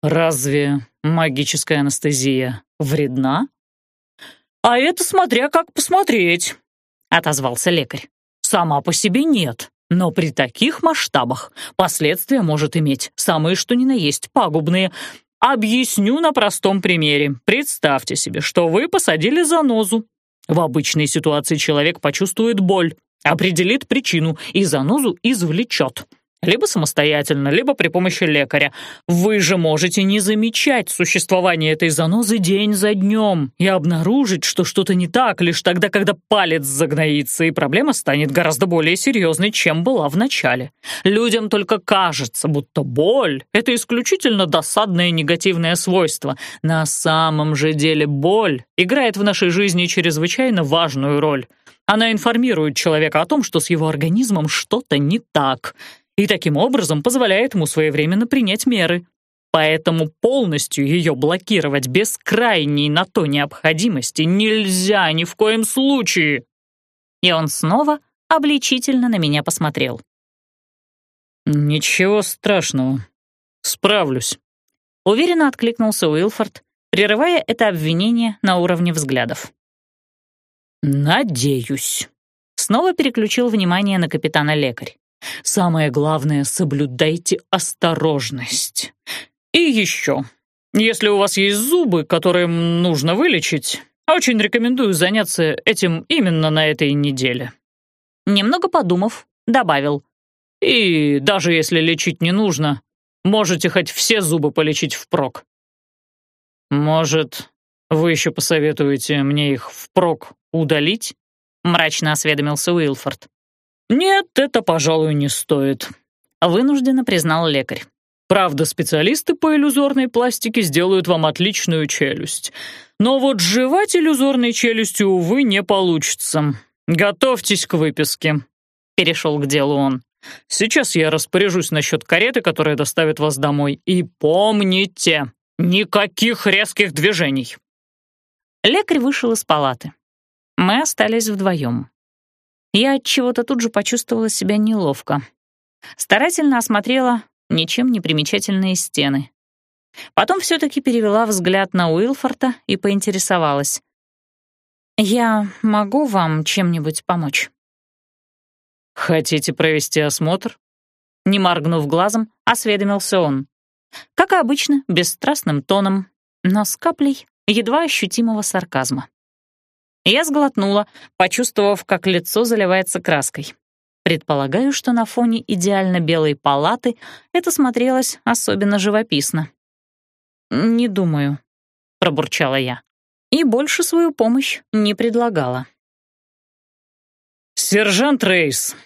«Разве магическая анестезия вредна?» «А это смотря как посмотреть», — отозвался лекарь. «Сама по себе нет, но при таких масштабах последствия может иметь самые что ни на есть пагубные. Объясню на простом примере. Представьте себе, что вы посадили занозу. В обычной ситуации человек почувствует боль, определит причину и занозу извлечет либо самостоятельно, либо при помощи лекаря. Вы же можете не замечать существование этой занозы день за днем и обнаружить, что что-то не так лишь тогда, когда палец загноится, и проблема станет гораздо более серьезной, чем была в начале. Людям только кажется, будто боль — это исключительно досадное негативное свойство. На самом же деле боль играет в нашей жизни чрезвычайно важную роль. Она информирует человека о том, что с его организмом что-то не так — и таким образом позволяет ему своевременно принять меры. Поэтому полностью ее блокировать без крайней на то необходимости нельзя ни в коем случае. И он снова обличительно на меня посмотрел. «Ничего страшного. Справлюсь», — уверенно откликнулся Уилфорд, прерывая это обвинение на уровне взглядов. «Надеюсь», — снова переключил внимание на капитана-лекарь. Самое главное, соблюдайте осторожность. И еще, если у вас есть зубы, которые нужно вылечить, очень рекомендую заняться этим именно на этой неделе». Немного подумав, добавил. «И даже если лечить не нужно, можете хоть все зубы полечить впрок. Может, вы еще посоветуете мне их впрок удалить?» мрачно осведомился Уилфорд. «Нет, это, пожалуй, не стоит», — вынужденно признал лекарь. «Правда, специалисты по иллюзорной пластике сделают вам отличную челюсть. Но вот жевать иллюзорной челюстью, увы, не получится. Готовьтесь к выписке», — перешел к делу он. «Сейчас я распоряжусь насчет кареты, которая доставит вас домой. И помните, никаких резких движений». Лекарь вышел из палаты. Мы остались вдвоем. Я от чего-то тут же почувствовала себя неловко. Старательно осмотрела ничем не примечательные стены. Потом все-таки перевела взгляд на Уилфорта и поинтересовалась. «Я могу вам чем-нибудь помочь?» «Хотите провести осмотр?» Не моргнув глазом, осведомился он. Как обычно, бесстрастным тоном, но с каплей едва ощутимого сарказма. Я сглотнула, почувствовав, как лицо заливается краской. Предполагаю, что на фоне идеально белой палаты это смотрелось особенно живописно. «Не думаю», — пробурчала я. И больше свою помощь не предлагала. «Сержант Рейс,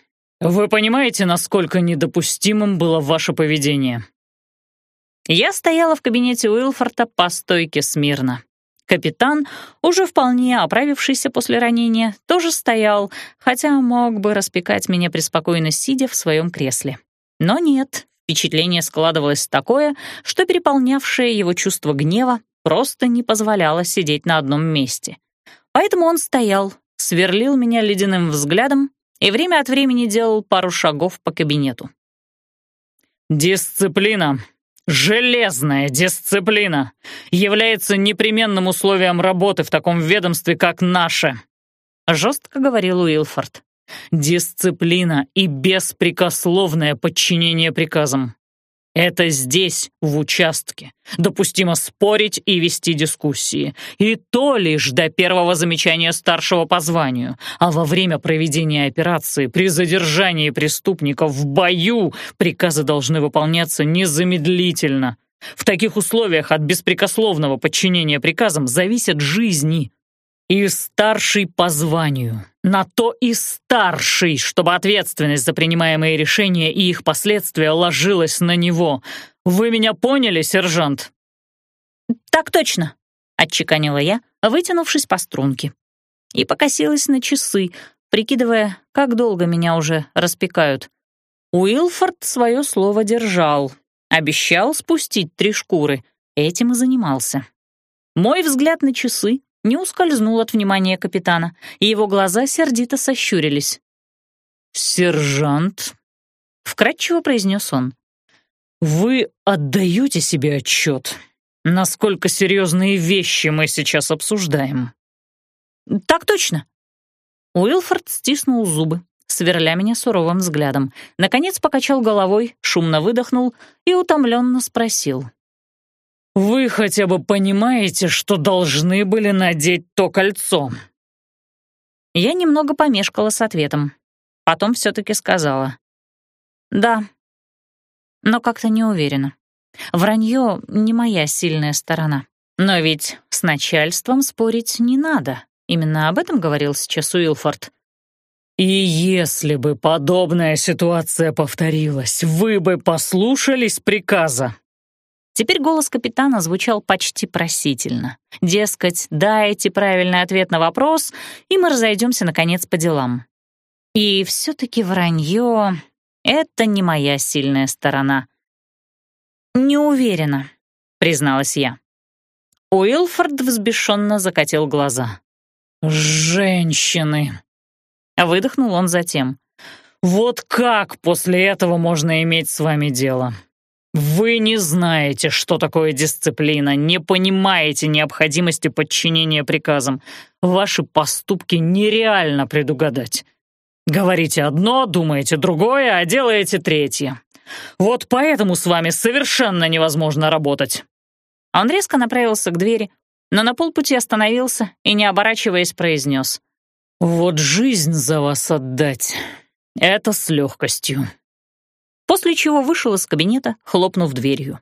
вы понимаете, насколько недопустимым было ваше поведение?» Я стояла в кабинете Уилфорта по стойке смирно. Капитан, уже вполне оправившийся после ранения, тоже стоял, хотя мог бы распекать меня преспокойно сидя в своем кресле. Но нет, впечатление складывалось такое, что переполнявшее его чувство гнева просто не позволяло сидеть на одном месте. Поэтому он стоял, сверлил меня ледяным взглядом и время от времени делал пару шагов по кабинету. «Дисциплина», Железная дисциплина является непременным условием работы в таком ведомстве, как наше», — жестко говорил Уилфорд. «Дисциплина и беспрекословное подчинение приказам. Это здесь, в участке. Допустимо спорить и вести дискуссии. И то лишь до первого замечания старшего по званию. А во время проведения операции, при задержании преступников в бою, приказы должны выполняться незамедлительно. В таких условиях от беспрекословного подчинения приказам зависят жизни. И старший по званию. На то и старший, чтобы ответственность за принимаемые решения и их последствия ложилась на него. Вы меня поняли, сержант?» «Так точно», — отчеканила я, вытянувшись по струнке. И покосилась на часы, прикидывая, как долго меня уже распекают. Уилфорд свое слово держал. Обещал спустить три шкуры. Этим и занимался. Мой взгляд на часы не ускользнул от внимания капитана, и его глаза сердито сощурились. «Сержант», — вкратчиво произнес он, — «вы отдаете себе отчет, насколько серьезные вещи мы сейчас обсуждаем?» «Так точно». Уилфорд стиснул зубы, сверля меня суровым взглядом, наконец покачал головой, шумно выдохнул и утомленно спросил. «Вы хотя бы понимаете, что должны были надеть то кольцо?» Я немного помешкала с ответом. Потом все-таки сказала. «Да, но как-то не уверена. Вранье не моя сильная сторона. Но ведь с начальством спорить не надо. Именно об этом говорил сейчас Уилфорд. «И если бы подобная ситуация повторилась, вы бы послушались приказа?» Теперь голос капитана звучал почти просительно. Дескать, дайте правильный ответ на вопрос, и мы разойдемся, наконец, по делам. И все-таки вранье — это не моя сильная сторона. «Не уверена», — призналась я. Уилфорд взбешенно закатил глаза. «Женщины!» Выдохнул он затем. «Вот как после этого можно иметь с вами дело? Вы не знаете, что такое дисциплина, не понимаете необходимости подчинения приказам. Ваши поступки нереально предугадать. Говорите одно, думаете другое, а делаете третье. Вот поэтому с вами совершенно невозможно работать». Он резко направился к двери, но на полпути остановился и, не оборачиваясь, произнес. «Вот жизнь за вас отдать — это с легкостью» после чего вышел из кабинета, хлопнув дверью.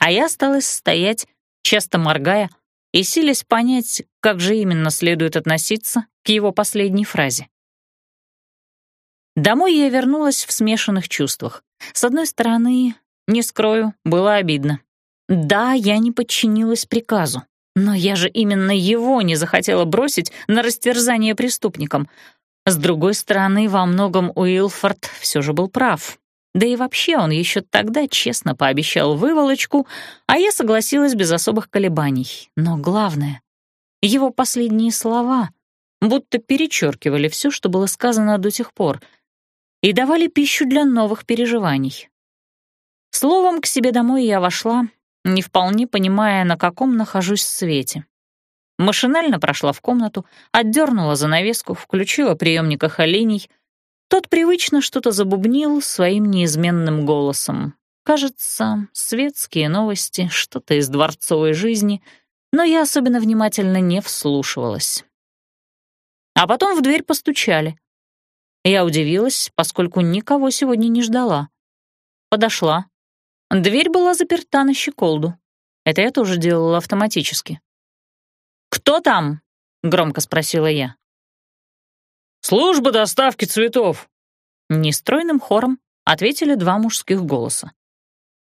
А я осталась стоять, часто моргая, и силясь понять, как же именно следует относиться к его последней фразе. Домой я вернулась в смешанных чувствах. С одной стороны, не скрою, было обидно. Да, я не подчинилась приказу, но я же именно его не захотела бросить на растерзание преступникам. С другой стороны, во многом Уилфорд все же был прав. Да и вообще он еще тогда честно пообещал выволочку, а я согласилась без особых колебаний. Но главное, его последние слова будто перечеркивали все, что было сказано до сих пор, и давали пищу для новых переживаний. Словом, к себе домой я вошла, не вполне понимая, на каком нахожусь свете. Машинально прошла в комнату, отдернула занавеску, включила приемник Ахалиний — тот привычно что-то забубнил своим неизменным голосом. Кажется, светские новости, что-то из дворцовой жизни, но я особенно внимательно не вслушивалась. А потом в дверь постучали. Я удивилась, поскольку никого сегодня не ждала. Подошла. Дверь была заперта на щеколду. Это я тоже делала автоматически. «Кто там?» — громко спросила я. «Служба доставки цветов!» Нестройным хором ответили два мужских голоса.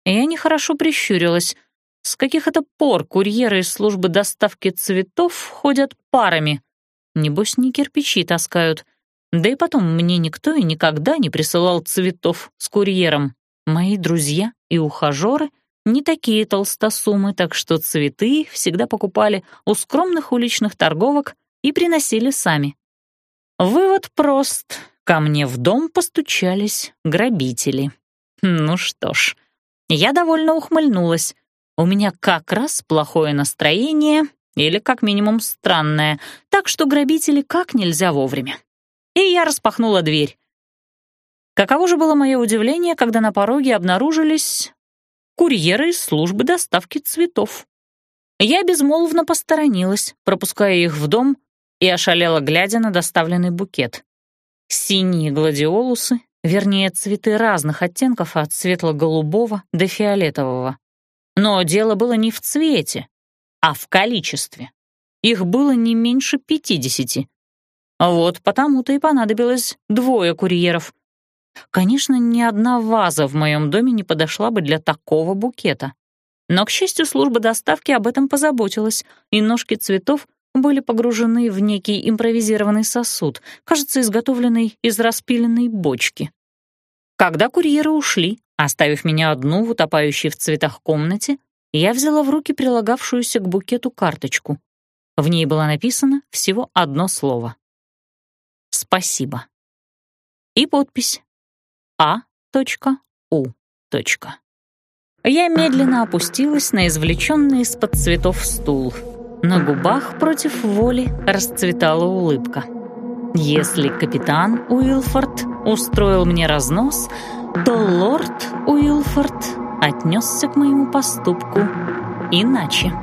Я нехорошо прищурилась. С каких это пор курьеры из службы доставки цветов ходят парами? Небось, не кирпичи таскают. Да и потом мне никто и никогда не присылал цветов с курьером. Мои друзья и ухажеры не такие толстосумы, так что цветы всегда покупали у скромных уличных торговок и приносили сами. Вывод прост. Ко мне в дом постучались грабители. Ну что ж, я довольно ухмыльнулась. У меня как раз плохое настроение, или как минимум странное, так что грабители как нельзя вовремя. И я распахнула дверь. Каково же было мое удивление, когда на пороге обнаружились курьеры из службы доставки цветов. Я безмолвно посторонилась, пропуская их в дом, и ошалела, глядя на доставленный букет. Синие гладиолусы, вернее, цветы разных оттенков от светло-голубого до фиолетового. Но дело было не в цвете, а в количестве. Их было не меньше пятидесяти. Вот потому-то и понадобилось двое курьеров. Конечно, ни одна ваза в моем доме не подошла бы для такого букета. Но, к счастью, служба доставки об этом позаботилась, и ножки цветов были погружены в некий импровизированный сосуд, кажется, изготовленный из распиленной бочки. Когда курьеры ушли, оставив меня одну в утопающей в цветах комнате, я взяла в руки прилагавшуюся к букету карточку. В ней было написано всего одно слово. «Спасибо». И подпись «А.У.» Я медленно опустилась на извлеченный из-под цветов стул — на губах против воли расцветала улыбка. Если капитан Уилфорд устроил мне разнос, то лорд Уилфорд отнесся к моему поступку иначе.